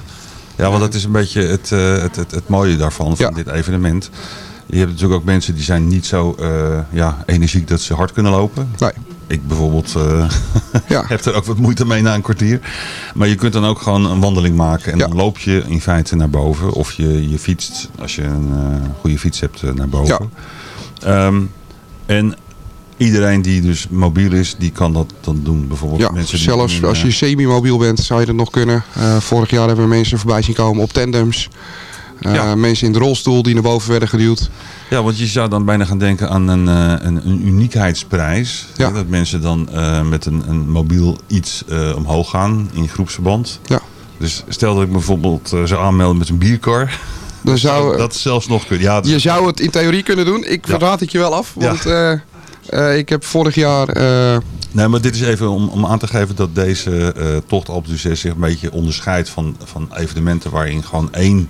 ja want dat is een beetje het, het, het, het mooie daarvan, van ja. dit evenement. Je hebt natuurlijk ook mensen die zijn niet zo ja, energiek dat ze hard kunnen lopen. Nee. Ik bijvoorbeeld uh, ja. heb er ook wat moeite mee na een kwartier. Maar je kunt dan ook gewoon een wandeling maken. En ja. dan loop je in feite naar boven. Of je, je fietst, als je een uh, goede fiets hebt, naar boven. Ja. Um, en iedereen die dus mobiel is, die kan dat dan doen. Bijvoorbeeld ja, mensen die zelfs als je semi-mobiel bent, zou je dat nog kunnen. vorig jaar hebben we mensen voorbij zien komen op tandems. Uh, ja. Mensen in de rolstoel die naar boven werden geduwd. Ja, want je zou dan bijna gaan denken aan een, uh, een, een uniekheidsprijs. Ja. Dat mensen dan uh, met een, een mobiel iets omhoog gaan in groepsverband. Ja. Dus stel dat ik bijvoorbeeld zou aanmelden met een bierkar. Dan zou, dat zelfs nog kunnen. Ja, je zou het in theorie kunnen doen. Ik ja. verraad het je wel af. Want ja. ik heb vorig jaar... Nee, maar dit is even om, om aan te geven dat deze tocht Alpe d'Huez zich een beetje onderscheidt van, van evenementen waarin gewoon één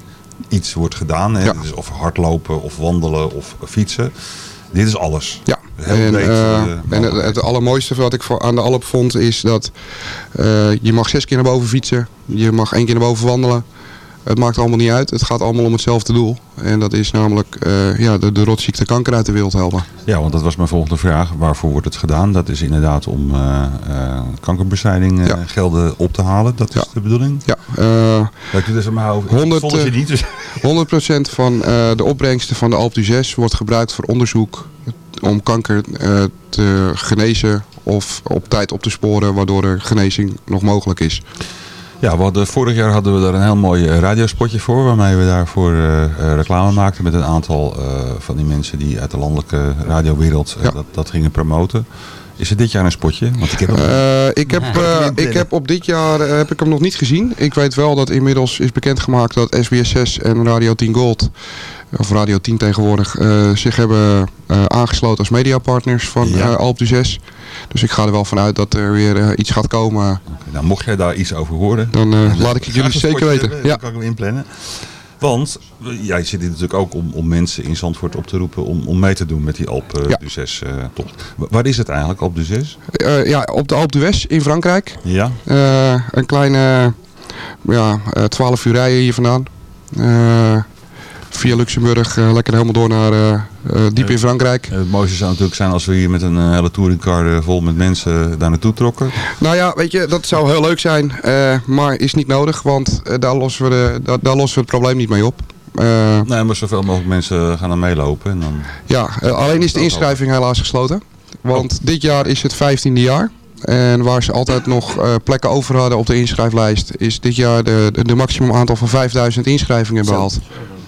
iets wordt gedaan. Hè? Ja. Dus of hardlopen of wandelen of fietsen. Dit is alles. Ja, Heel en, breed, uh, uh, en het, het allermooiste wat ik voor, aan de Alp vond is dat uh, je mag zes keer naar boven fietsen. Je mag één keer naar boven wandelen. Het maakt allemaal niet uit. Het gaat allemaal om hetzelfde doel. En dat is namelijk uh, ja, de, de rotziekte kanker uit de wereld helpen. Ja, want dat was mijn volgende vraag. Waarvoor wordt het gedaan? Dat is inderdaad om uh, uh, kankerbestrijding ja. gelden op te halen. Dat is ja. de bedoeling? Ja. dat dus maar over. 100, je niet, dus. 100% van de opbrengsten van de Alp d'Huez wordt gebruikt voor onderzoek om kanker te genezen of op tijd op te sporen waardoor er genezing nog mogelijk is. Ja, we hadden, vorig jaar hadden we daar een heel mooi radiospotje voor. Waarmee we daarvoor uh, reclame maakten met een aantal uh, van die mensen die uit de landelijke radiowereld uh, ja. dat, dat gingen promoten. Is er dit jaar een spotje? Want ik heb, ik heb, ik heb op dit jaar heb ik hem nog niet gezien. Ik weet wel dat inmiddels is bekendgemaakt dat SBS 6 en Radio 10 Gold, of Radio 10 tegenwoordig, zich hebben aangesloten als mediapartners van Ja. Alp d'Huez. Dus ik ga er wel vanuit dat er weer iets gaat komen. Nou, mocht jij daar iets over horen, dan laat ik het jullie zeker weten. Dan Ja. kan ik hem inplannen. Want jij zit hier natuurlijk ook om, om mensen in Zandvoort op te roepen om, om mee te doen met die Alp uh, Ja. d'Huez uh, tocht. Wa- Waar is het eigenlijk, Alp d'Huez? Eh, ja, op de Alp d'Huez in Frankrijk. Ja. Eh, een kleine ja, eh, 12 uur rijden hier vandaan. Via Luxemburg, eh, lekker helemaal door naar eh, eh, diep in Frankrijk. Het mooiste zou natuurlijk zijn als we hier met een hele touringcar vol met mensen daar naartoe trokken. Nou ja, weet je, dat zou heel leuk zijn, eh, maar is niet nodig, want daar, lossen we de, daar, daar lossen we het probleem niet mee op. Eh, Nee, maar zoveel mogelijk mensen gaan er meelopen. En dan... ja, alleen is de inschrijving helaas gesloten. Want dit jaar is het 15e jaar. En waar ze altijd nog eh, plekken over hadden op de inschrijflijst, is dit jaar de, de, de maximum aantal van 5000 inschrijvingen behaald.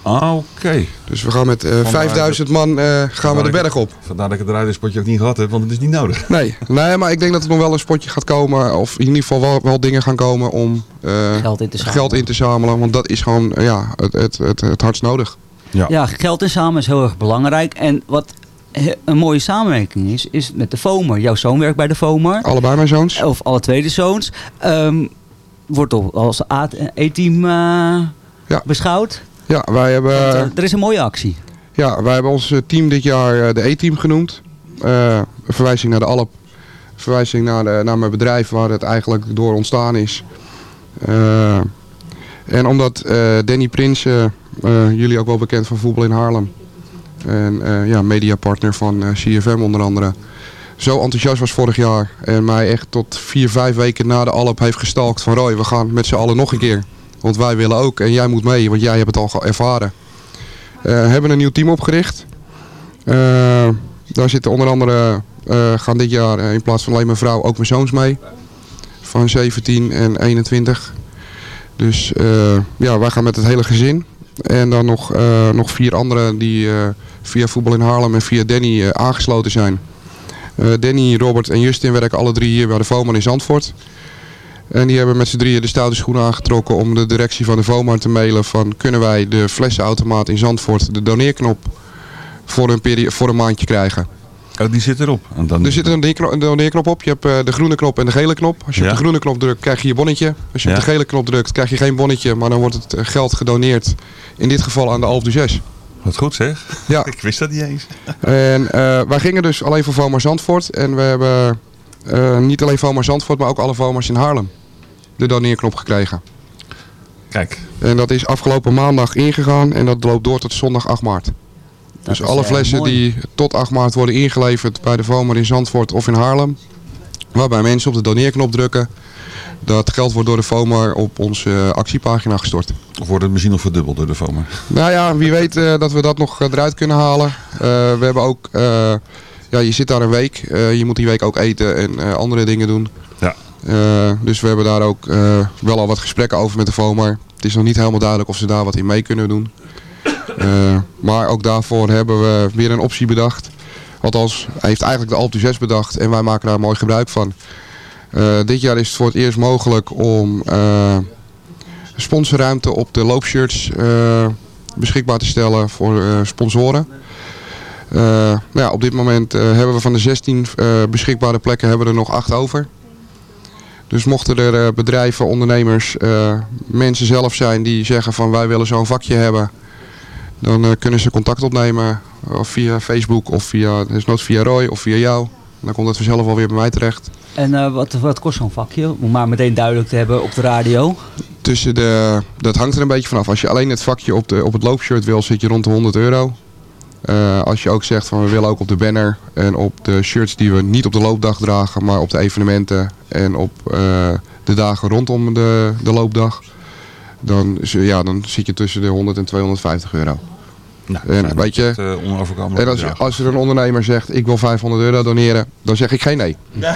Ah, oké. Dus we gaan met eh, Vandaar 5000 man eh, gaan we de berg op. Vandaar dat ik het radiospotje ook niet gehad heb, want het is niet nodig. Nee, nee, maar ik denk dat er nog wel een spotje gaat komen. Of in ieder geval wel, wel dingen gaan komen om eh, Geld in te zamelen. geld in te zamelen. Want dat is gewoon eh, ja, het, het, het, het hardst nodig. Ja. Ja, geld inzamelen is heel erg belangrijk. En wat een mooie samenwerking is, is met de FOMER. Jouw zoon werkt bij de FOMER. Allebei mijn zoons. Of alle twee de zoons. Ehm, wordt op, als A- E-team eh, Ja. beschouwd. Ja, wij hebben, Want, eh, er is een mooie actie. ja, wij hebben ons eh, team dit jaar eh, de E-team genoemd. Eh, een verwijzing naar de Alp. Verwijzing naar, de, naar mijn bedrijf waar het eigenlijk door ontstaan is. Eh, en omdat eh, Danny Prins, eh, eh, jullie ook wel bekend van voetbal in Haarlem. En eh, ja, mediapartner van eh, CFM onder andere. Zo enthousiast was vorig jaar. En mij echt tot vier, vijf weken na de Alp heeft gestalkt van Roy, we gaan met z'n allen nog een keer. Want wij willen ook en jij moet mee, want jij hebt het al ervaren. Eh, hebben een nieuw team opgericht. Eh, daar zitten onder andere, eh, gaan dit jaar in plaats van alleen mijn vrouw ook mijn zoons mee. Van 17 en 21. Dus ja, wij gaan met het hele gezin. En dan nog, nog vier anderen die via Voetbal in Haarlem en via Danny aangesloten zijn. Danny, Robert en Justin werken alle drie hier bij de Voman in Zandvoort. En die hebben met z'n drieën de stoute schoenen aangetrokken om de directie van de Vomar te mailen van kunnen wij de flessenautomaat in Zandvoort, de doneerknop, voor een, voor een maandje krijgen. Oh, die zit erop. En dan... Er zit een doneerknop, op. Je hebt eh, de groene knop en de gele knop. Als je Ja. op de groene knop drukt, krijg je je bonnetje. Als je Ja. op de gele knop drukt, krijg je geen bonnetje. Maar dan wordt het eh, geld gedoneerd. In dit geval aan de Alpe d'Huez. Wat goed zeg. Ja. Ik wist dat niet eens. En eh, wij gingen dus alleen voor Vomar Zandvoort. En we hebben niet alleen Vomar Zandvoort, maar ook alle Vomars in Haarlem. De doneerknop gekregen. Kijk. En dat is afgelopen maandag ingegaan. En dat loopt door tot zondag 8 maart. dus alle eh, flessen mooi. die tot 8 maart worden ingeleverd bij de Vomar in Zandvoort of in Haarlem. Waarbij mensen op de doneerknop drukken. Dat geld wordt door de FOMAR op onze eh, actiepagina gestort. Of wordt het misschien nog verdubbeld door de FOMAR? Nou ja, wie weet eh, dat we dat nog eh, eruit kunnen halen. Eh, we hebben ook, eh, ja, je zit daar een week. Eh, je moet die week ook eten en eh, andere dingen doen. Ja. Eh, dus we hebben daar ook wel al wat gesprekken over met de FOMAR. Het is nog niet helemaal duidelijk of ze daar wat in mee kunnen doen. Maar ook daarvoor hebben we weer een optie bedacht. Althans, heeft eigenlijk de Alpe 6 bedacht en wij maken daar mooi gebruik van. Dit jaar is het voor het eerst mogelijk om eh, sponsorruimte op de loopshirts beschikbaar te stellen voor sponsoren. Eh, nou ja, op dit moment eh, hebben we van de 16 eh, beschikbare plekken hebben we er nog 8 over. Dus mochten er bedrijven, ondernemers, mensen zelf zijn die zeggen van wij willen zo'n vakje hebben. Dan kunnen ze contact opnemen of via Facebook of via, desnoods via Roy of via jou. Dan komt het vanzelf alweer bij mij terecht. En wat, wat kost zo'n vakje? Om maar meteen duidelijk te hebben op de radio. Tussen de, dat hangt er een beetje vanaf. Als je alleen het vakje op, de, op het loopshirt wil, zit je rond de 100 euro. Eh, als je ook zegt van we willen ook op de banner en op de shirts die we niet op de loopdag dragen, maar op de evenementen en op eh, de dagen rondom de, de loopdag, dan, ja, dan zit je tussen de 100 en 250 euro. En weet je, uh, onoverkomelijk en als, als er een ondernemer zegt ik wil 500 euro doneren, dan zeg ik geen nee.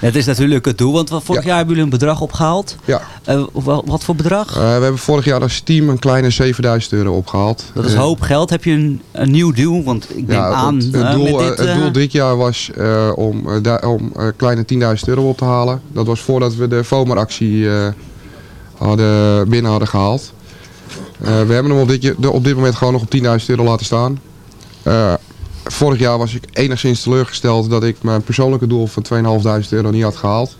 dat is natuurlijk het doel, want vorig jaar hebben jullie een bedrag opgehaald. Ja. Eh, wat, wat voor bedrag? Eh, we hebben vorig jaar als team een kleine 7000 euro opgehaald. Dat is Eh, hoop geld. Heb je een, een nieuw doel? Want ik denk Ja, aan het, het eh, doel, met eh, dit... het eh, doel dit jaar was eh, om, eh, om eh, kleine 10.000 euro op te halen. Dat was voordat we de FOMAR-actie eh, hadden, binnen hadden gehaald. Eh, we hebben hem op dit, op dit moment gewoon nog op 10.000 euro laten staan. Eh, vorig jaar was ik enigszins teleurgesteld dat ik mijn persoonlijke doel van 2.500 euro niet had gehaald.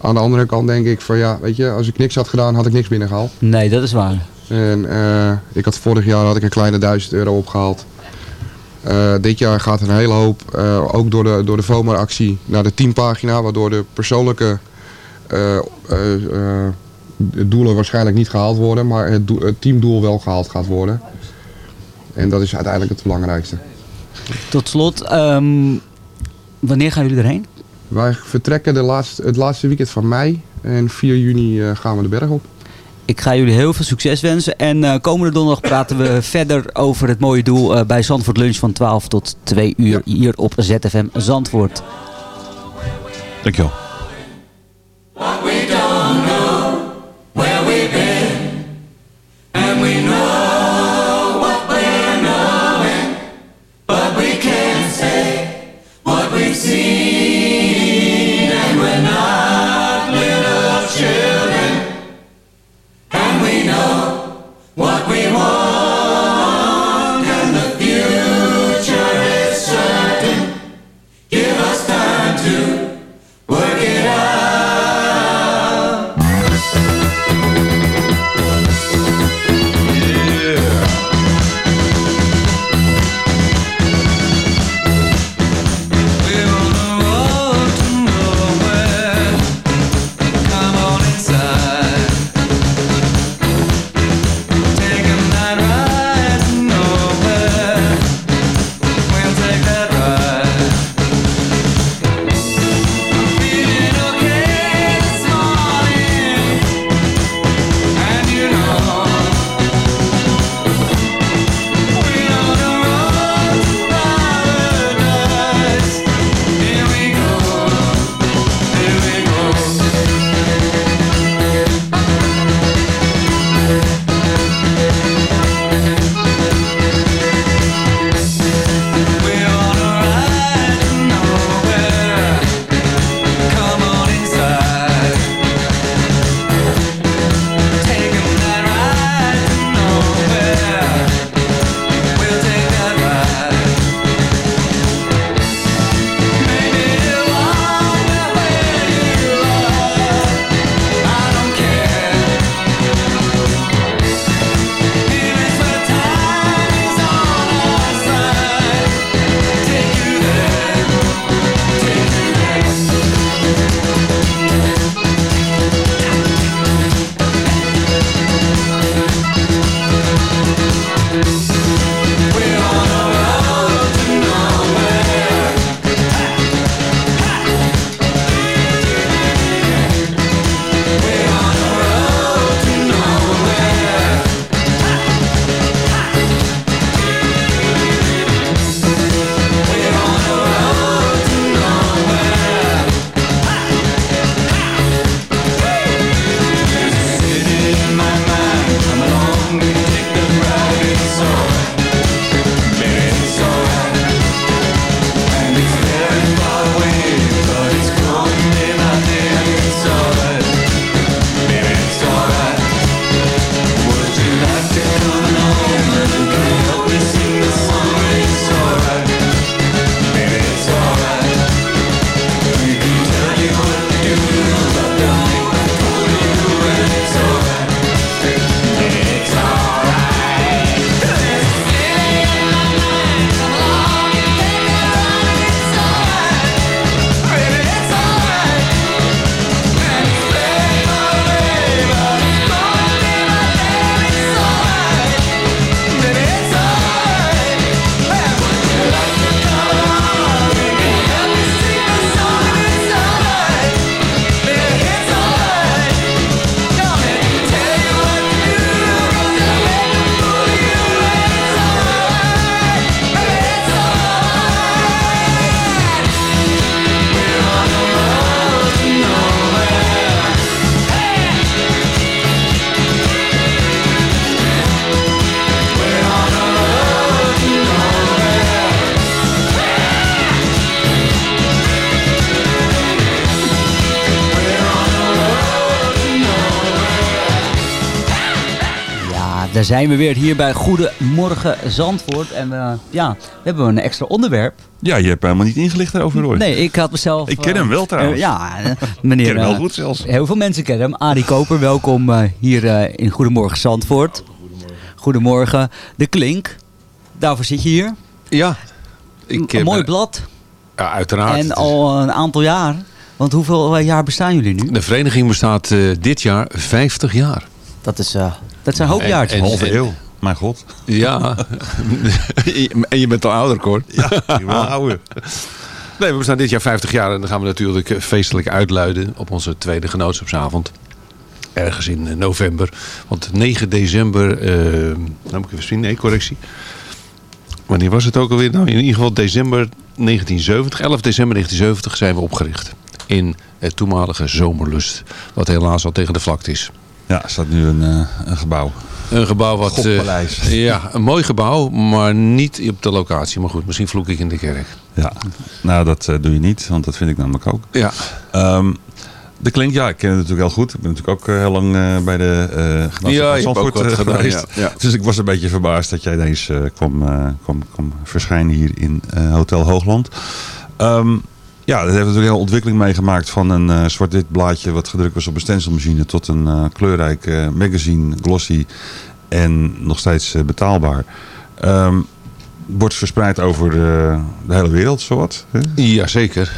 Aan de andere kant denk ik van ja, weet je, als ik niks had gedaan had ik niks binnengehaald. Nee, dat is waar. En eh, ik had vorig jaar had ik een kleine 1000 euro opgehaald. Eh, dit jaar gaat een hele hoop, ook door de, door de FOMAR-actie, naar de teampagina. Waardoor de persoonlijke doelen waarschijnlijk niet gehaald worden. Maar het, doel- het teamdoel wel gehaald gaat worden. En dat is uiteindelijk het belangrijkste. Tot slot, ehm, wanneer gaan jullie erheen? Wij vertrekken de laatste, het laatste weekend van mei. En 4 juni eh, gaan we de berg op. Ik ga jullie heel veel succes wensen. En eh, komende donderdag praten we verder over het mooie doel eh, bij Zandvoort Lunch van 12 tot 2 uur hier op ZFM Zandvoort. Dankjewel. Zijn we weer hier bij Goedemorgen Zandvoort. En eh, ja, we hebben een extra onderwerp. Ja, je hebt helemaal niet ingelicht daarover hoor. Nee, ik had mezelf... Ik ken eh, hem wel trouwens. eh, ja, eh, meneer... Ik ken hem wel eh, goed zelfs. Heel veel mensen kennen hem. Arie Koper, welkom eh, hier eh, in Goedemorgen Zandvoort. Goedemorgen. De Klink, daarvoor zit je hier. Ja. Ik, een eh, mooi blad. Ja, uiteraard. En al een aantal jaar. Want hoeveel eh, jaar bestaan jullie nu? De vereniging bestaat eh, dit jaar 50 jaar. Dat is, eh, dat zijn hoopjaartjes. en- Halve eeuw. Mijn god. Ja. en je bent al ouder, Cor. Ja, ik ben ouder. Nee, we bestaan dit jaar 50 jaar en dan gaan we natuurlijk eh, feestelijk uitluiden op onze tweede genootschapsavond. Ergens in eh, november. Want 9 december, eh nou moet ik even zien, nee, correctie. Wanneer was het ook alweer? Nou, in ieder geval december 1970, 11 december 1970 zijn we opgericht. In het toenmalige Zomerlust, wat helaas al tegen de vlakte is. Ja, er staat nu een, eh, een gebouw. Een gebouw wat... eh, Godpaleis. ja, een mooi gebouw, maar niet op de locatie. Maar goed, misschien vloek ik in de kerk. Ja, nou dat eh, doe je niet, want dat vind ik namelijk ook. Ja. Ehm, de Klink, ja, ik ken het natuurlijk heel goed. Ik ben natuurlijk ook heel lang bij de genootschap Ja, van geweest. ja, ja. Dus ik was een beetje verbaasd dat jij ineens eh, kwam, kwam, kwam verschijnen hier in Hotel Hoogland. Ehm, ja, dat heeft natuurlijk een ontwikkeling meegemaakt van een eh, zwart-wit blaadje wat gedrukt was op een stencilmachine tot een eh, kleurrijk eh, magazine, glossy en nog steeds betaalbaar. Ehm, wordt verspreid over de hele wereld, zowat. hè? Jazeker.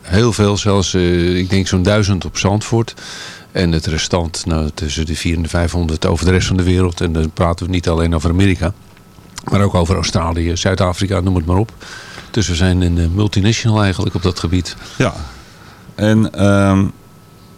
Heel veel, zelfs ik denk zo'n duizend op Zandvoort. En het restant nou, tussen de 400 en de 500 over de rest van de wereld. En dan praten we niet alleen over Amerika. Maar ook over Australië, Zuid-Afrika, noem het maar op. Dus we zijn een multinational eigenlijk op dat gebied. Ja, en ehm,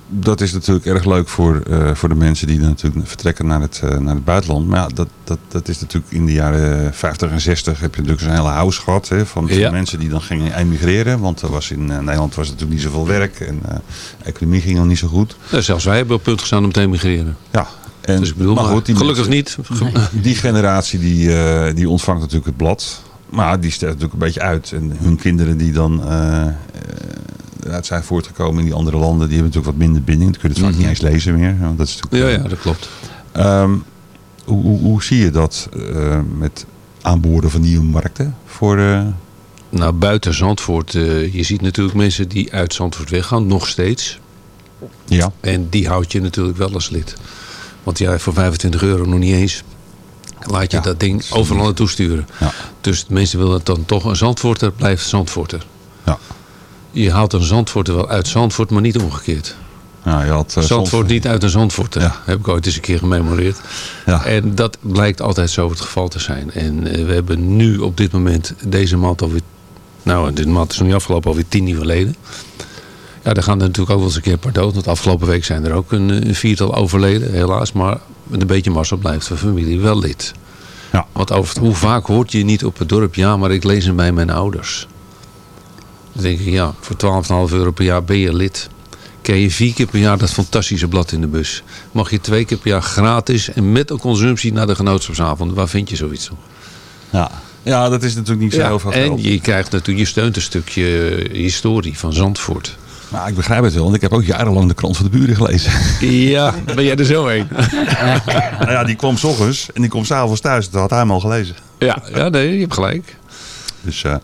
dat is natuurlijk erg leuk voor, eh, voor de mensen die natuurlijk vertrekken naar het, eh, naar het buitenland. Maar ja, dat, dat, dat is natuurlijk in de jaren 50 en 60 heb je natuurlijk zo'n hele house gehad hè, van, Ja. mensen die dan gingen emigreren. Want er was in eh, Nederland was natuurlijk niet zoveel werk en de economie ging nog niet zo goed. Zelfs wij hebben op punt gestaan om te emigreren. Ja, en, Dus ik bedoel, maar gelukkig niet. Die generatie die, die ontvangt natuurlijk het blad. Maar die sterft natuurlijk een beetje uit. En hun kinderen die dan uit zijn voortgekomen in die andere landen, die hebben natuurlijk wat minder binding. Die kunnen het vaak Mhm. niet eens lezen meer. Want dat is natuurlijk, Ja, eh, ja, dat klopt. Ehm, hoe, hoe, hoe zie je dat met aanboren van nieuwe markten? Voor, Nou, buiten Zandvoort, je ziet natuurlijk mensen die uit Zandvoort weggaan, nog steeds. Ja. En die houd je natuurlijk wel als lid. Want ja, voor 25 euro nog niet eens laat je dat ding overal naartoe sturen. Ja. Dus de mensen willen dan toch een Zandvoorter, blijft Zandvoorter. Ja. Je haalt een Zandvoorter wel uit Zandvoort, maar niet omgekeerd. nou, je had, eh, Zandvoort soms- niet uit een Zandvoorter. Heb ik ooit eens een keer gememoreerd. Ja. En dat blijkt altijd zo het geval te zijn. En eh, we hebben nu op dit moment deze maand alweer... Nou, dit maand is nog niet afgelopen, alweer tien nieuwe leden. Ja, daar gaan er natuurlijk ook wel eens een keer paar dood. Want afgelopen week zijn er ook een, eh, een viertal overleden, helaas. Maar met een beetje massa blijft de familie wel lid. Ja. Want over, hoe vaak hoort je niet op het dorp... Ja, maar ik lees hem bij mijn ouders. Dan denk ik, ja, voor 12,5 euro per jaar ben je lid. Krijg je vier keer per jaar dat fantastische blad in de bus. Mag je twee keer per jaar gratis en met een consumptie naar de genootschapsavond. Waar vind je zoiets nog? Ja. ja, dat is natuurlijk niet zo heel veel en geld. je krijgt natuurlijk, je steunt een stukje historie van Zandvoort. Maar ik begrijp het wel, want ik heb ook jarenlang de krant van de buren gelezen. Ja, ben jij er zo heen? nou ja, die kwam s ochtends en die kwam s'avonds thuis. Dat had hij hem al gelezen. Ja, ja nee, je hebt gelijk. Dus, eh,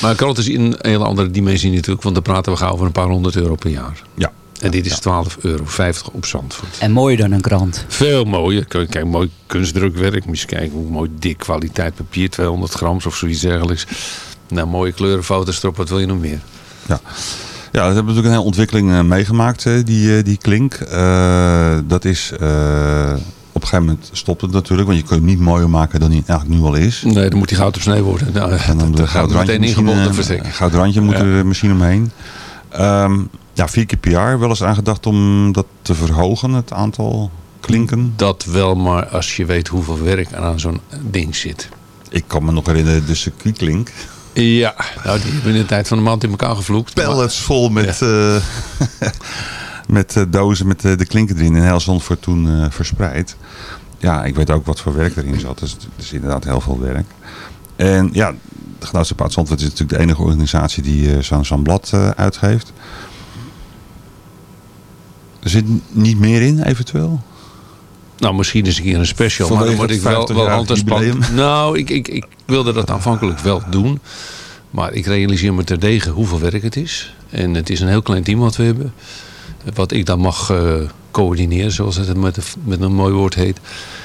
Maar een krant is in een hele andere dimensie natuurlijk, want dan praten we gauw over een paar honderd euro per jaar. Ja. En dit is 12,50 euro op Zandvoort. En mooier dan een krant. Veel mooier. Kijk, kijk, mooi kunstdrukwerk. Moet je kijken hoe mooi dik kwaliteit papier. 200 grams of zoiets dergelijks. Nou, mooie kleurenfoto's erop. Wat wil je nog meer? Ja. Ja, dat hebben we natuurlijk een hele ontwikkeling eh, meegemaakt, eh, die, eh, die klink. Dat is, op een gegeven moment stopt het natuurlijk, want je kunt hem niet mooier maken dan hij eigenlijk nu al is. Nee, dan moet hij goud op snee worden. Nou, En dan dat gaat meteen ingebonden een vertrek. goud randje moet Ja. er misschien omheen. Ehm, ja, vier keer per jaar wel eens aangedacht om dat te verhogen, het aantal klinken. Dat wel, maar als je weet hoeveel werk er aan zo'n ding zit. Ik kan me nog herinneren, de circuitklink. Ja, nou, die hebben in de tijd van de maand in elkaar gevloekt. Pallets vol met, eh, met eh, dozen met eh, de klinken erin. En heel Zandvoort toen verspreid. Ja, ik weet ook wat voor werk erin zat. Dus het is inderdaad heel veel werk. En ja, de Genootschap Zandvoort is natuurlijk de enige organisatie die zo'n zo'n blad uitgeeft. Er zit niet meer in, eventueel? Nou, misschien eens een keer een special. maar dan word ik wel, 50 wel handelsblad. jubileum. Nou, ik, ik, ik wilde dat aanvankelijk wel doen. Maar ik realiseer me terdege hoeveel werk het is. En het is een heel klein team wat we hebben. Wat ik dan mag eh, coördineren, zoals het met, met een mooi woord heet.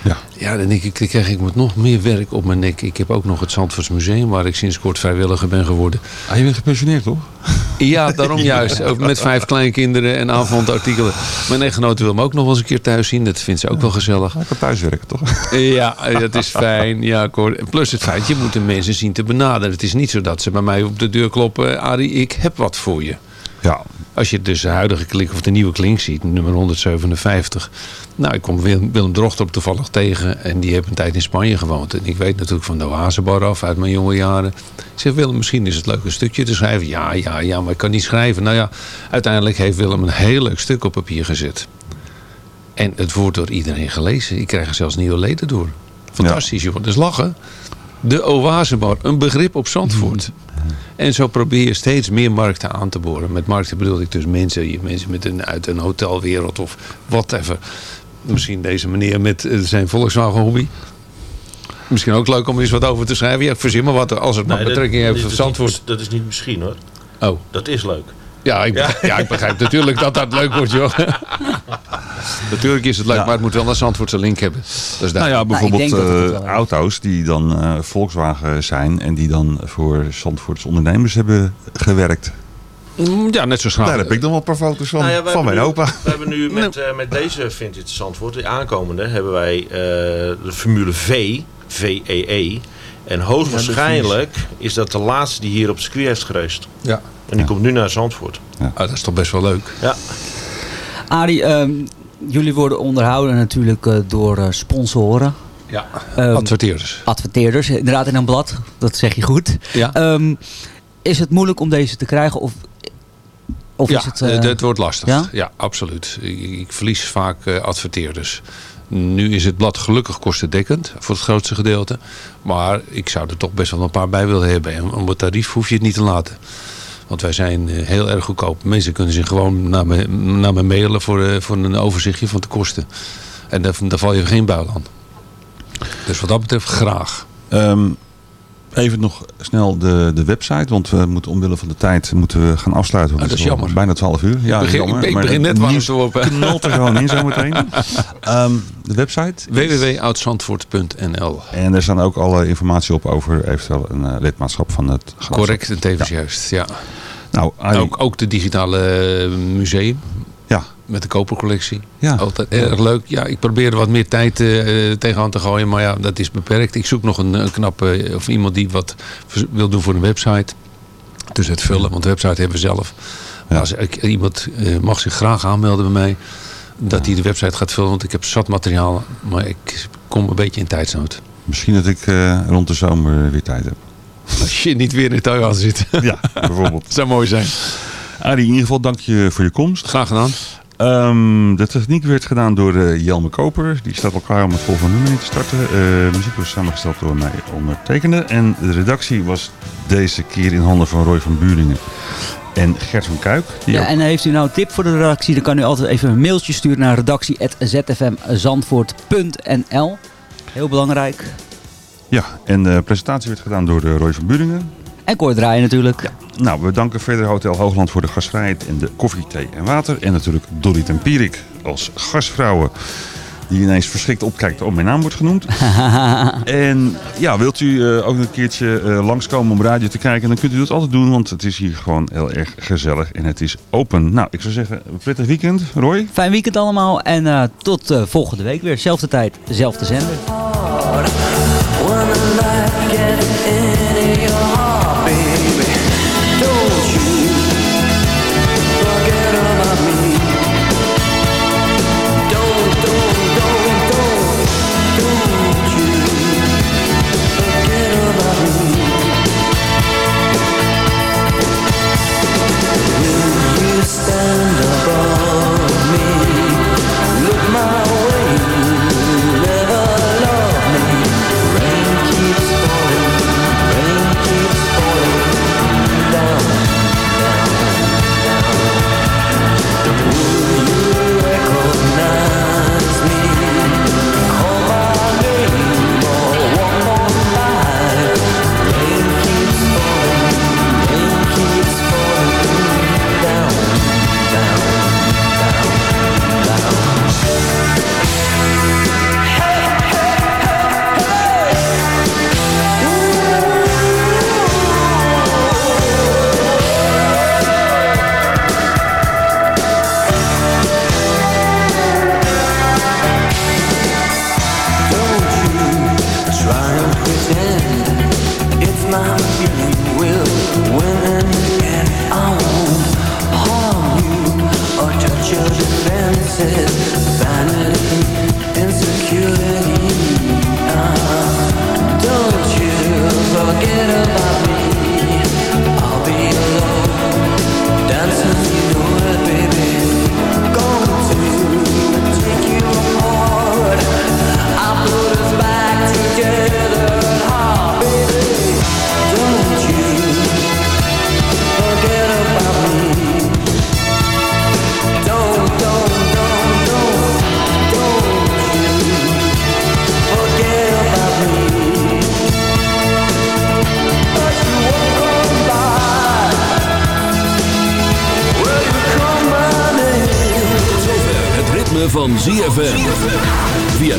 Ja. ja, dan denk ik, dan krijg ik met nog meer werk op mijn nek. Ik heb ook nog het Zandvoorts Museum, waar ik sinds kort vrijwilliger ben geworden. Ah, je bent gepensioneerd, toch? Ja, daarom juist. Ook met vijf kleinkinderen en avondartikelen. Mijn echtgenote wil me ook nog wel eens een keer thuis zien. Dat vindt ze ook wel gezellig. Ik kan thuiswerken, toch? Ja, dat is fijn. Ja, Plus het feit, je moet de mensen zien te benaderen. Het is niet zo dat ze bij mij op de deur kloppen. Arie, ik heb wat voor je. Ja. Als je dus de huidige klink of de nieuwe klink ziet, nummer 157. Nou, ik kom Willem, Willem Drochterop toevallig tegen. En die heeft een tijd in Spanje gewoond. En ik weet natuurlijk van de Oasebar af uit mijn jonge jaren. Ik zeg, Willem, misschien is het leuk een stukje te schrijven. Ja, ja, ja, maar ik kan niet schrijven. Nou ja, uiteindelijk heeft Willem een heel leuk stuk op papier gezet. En het wordt door iedereen gelezen. Ik krijg er zelfs nieuwe leden door. Fantastisch, joh. Dus lachen. De Oasebar, een begrip op Zandvoort. En zo probeer je steeds meer markten aan te boren. Met markten bedoel ik dus mensen, mensen met een, uit een hotelwereld of whatever. Misschien deze meneer met eh, zijn Volkswagen hobby. Misschien ook leuk om eens wat over te schrijven. Ja, ik verzin maar wat als het maar dat- betrekking heeft op niet- Zandvoort. Dat is niet misschien hoor. Oh. Dat is leuk. Ja, ik, ja. ik begrijp natuurlijk dat dat leuk wordt, joh. natuurlijk is het leuk, maar het moet wel een Zandvoortse link hebben. Dat is Nou ja, duidelijk. bijvoorbeeld eh, auto's die dan eh, Volkswagen zijn en die dan voor Zandvoorts ondernemers hebben gewerkt. Mm, Ja, net zo graag. Daar heb ik nog wel een paar foto's van, Nou ja, van mijn nu- opa. We hebben nu met, eh, met deze Vintage Zandvoort, de aankomende, hebben wij eh, de Formule V, VEE. En hoogwaarschijnlijk is dat de laatste die hier op het circuit heeft gereisd. Ja. En die komt nu naar Zandvoort. Ah, dat is toch best wel leuk. Ja. Arie, ehm, jullie worden onderhouden natuurlijk eh, door eh, sponsoren. Ja, Ehm, adverteerders. Adverteerders, inderdaad in een blad. Dat zeg je goed. Ja. Ehm, is het moeilijk om deze te krijgen? Of, of ja, is het... eh, eh, dat wordt lastig. ja? Ja, absoluut. Ik, ik verlies vaak eh, adverteerders. Nu is het blad gelukkig kostendekkend voor het grootste gedeelte. Maar ik zou er toch best wel een paar bij willen hebben. En om tarief hoef je het niet te laten. Want wij zijn eh, heel erg goedkoop. Mensen kunnen zich gewoon naar me, naar me mailen voor, eh, voor een overzichtje van de kosten. En daar, daar val je geen buil aan. Dus wat dat betreft graag. Ehm, even nog snel de, de website, want we moeten omwille van de tijd moeten we gaan afsluiten. Ah, dat is jammer. Bijna 12 uur. Ja, begin- jammer, ik- ik begin net warm te worden. knalt er gewoon in zometeen. Ehm de website? www.oudzandvoort.nl En er staan ook alle informatie op over eventueel een eh, lidmaatschap van het. Correct en tevens juist, ja. Nou, ook, ook de digitale eh, museum. Ja. Met de kopercollectie. Ja. Altijd erg leuk. Ja, ik probeer er wat meer tijd eh, tegenaan te gooien. Maar ja, dat is beperkt. Ik zoek nog een, een knappe, of iemand die wat wil doen voor een website. Dus het vullen, want de website hebben we zelf. Als ik, iemand eh, mag zich graag aanmelden bij mij. Dat hij de website gaat vullen. Want ik heb zat materiaal. Maar ik kom een beetje in tijdsnood. Misschien dat ik eh, rond de zomer weer tijd heb. Als je niet weer in het tuin zit. Ja, bijvoorbeeld. zou mooi zijn. Arie, in ieder geval dank je voor je komst. Graag gedaan. Ehm, de techniek werd gedaan door eh, Jelme Koper. Die staat al klaar om het volgende nummer in te starten. Eh, muziek was samengesteld door mij ondertekende. En de redactie was deze keer in handen van Roy van Buringen en Gert van Kuik. Ja, ook- en heeft u nou een tip voor de redactie, dan kan u altijd even een mailtje sturen naar redactie.zfmzandvoort.nl. Heel belangrijk. ja, en de presentatie werd gedaan door eh, Roy van Buringen. En Cor Draaien natuurlijk. Nou, we danken verder Hotel Hoogland voor de gastvrijheid en de koffie, thee en water. En natuurlijk Dolly Tempierik als gastvrouwen. Die ineens verschrikt opkijkt om mijn naam wordt genoemd. en ja, wilt u eh, ook een keertje eh, langskomen om radio te kijken, dan kunt u dat altijd doen. Want het is hier gewoon heel erg gezellig en het is open. Nou, ik zou zeggen, een prettig weekend, Roy. Fijn weekend allemaal en eh, tot eh, volgende week weer. Zelfde tijd, zelfde zender.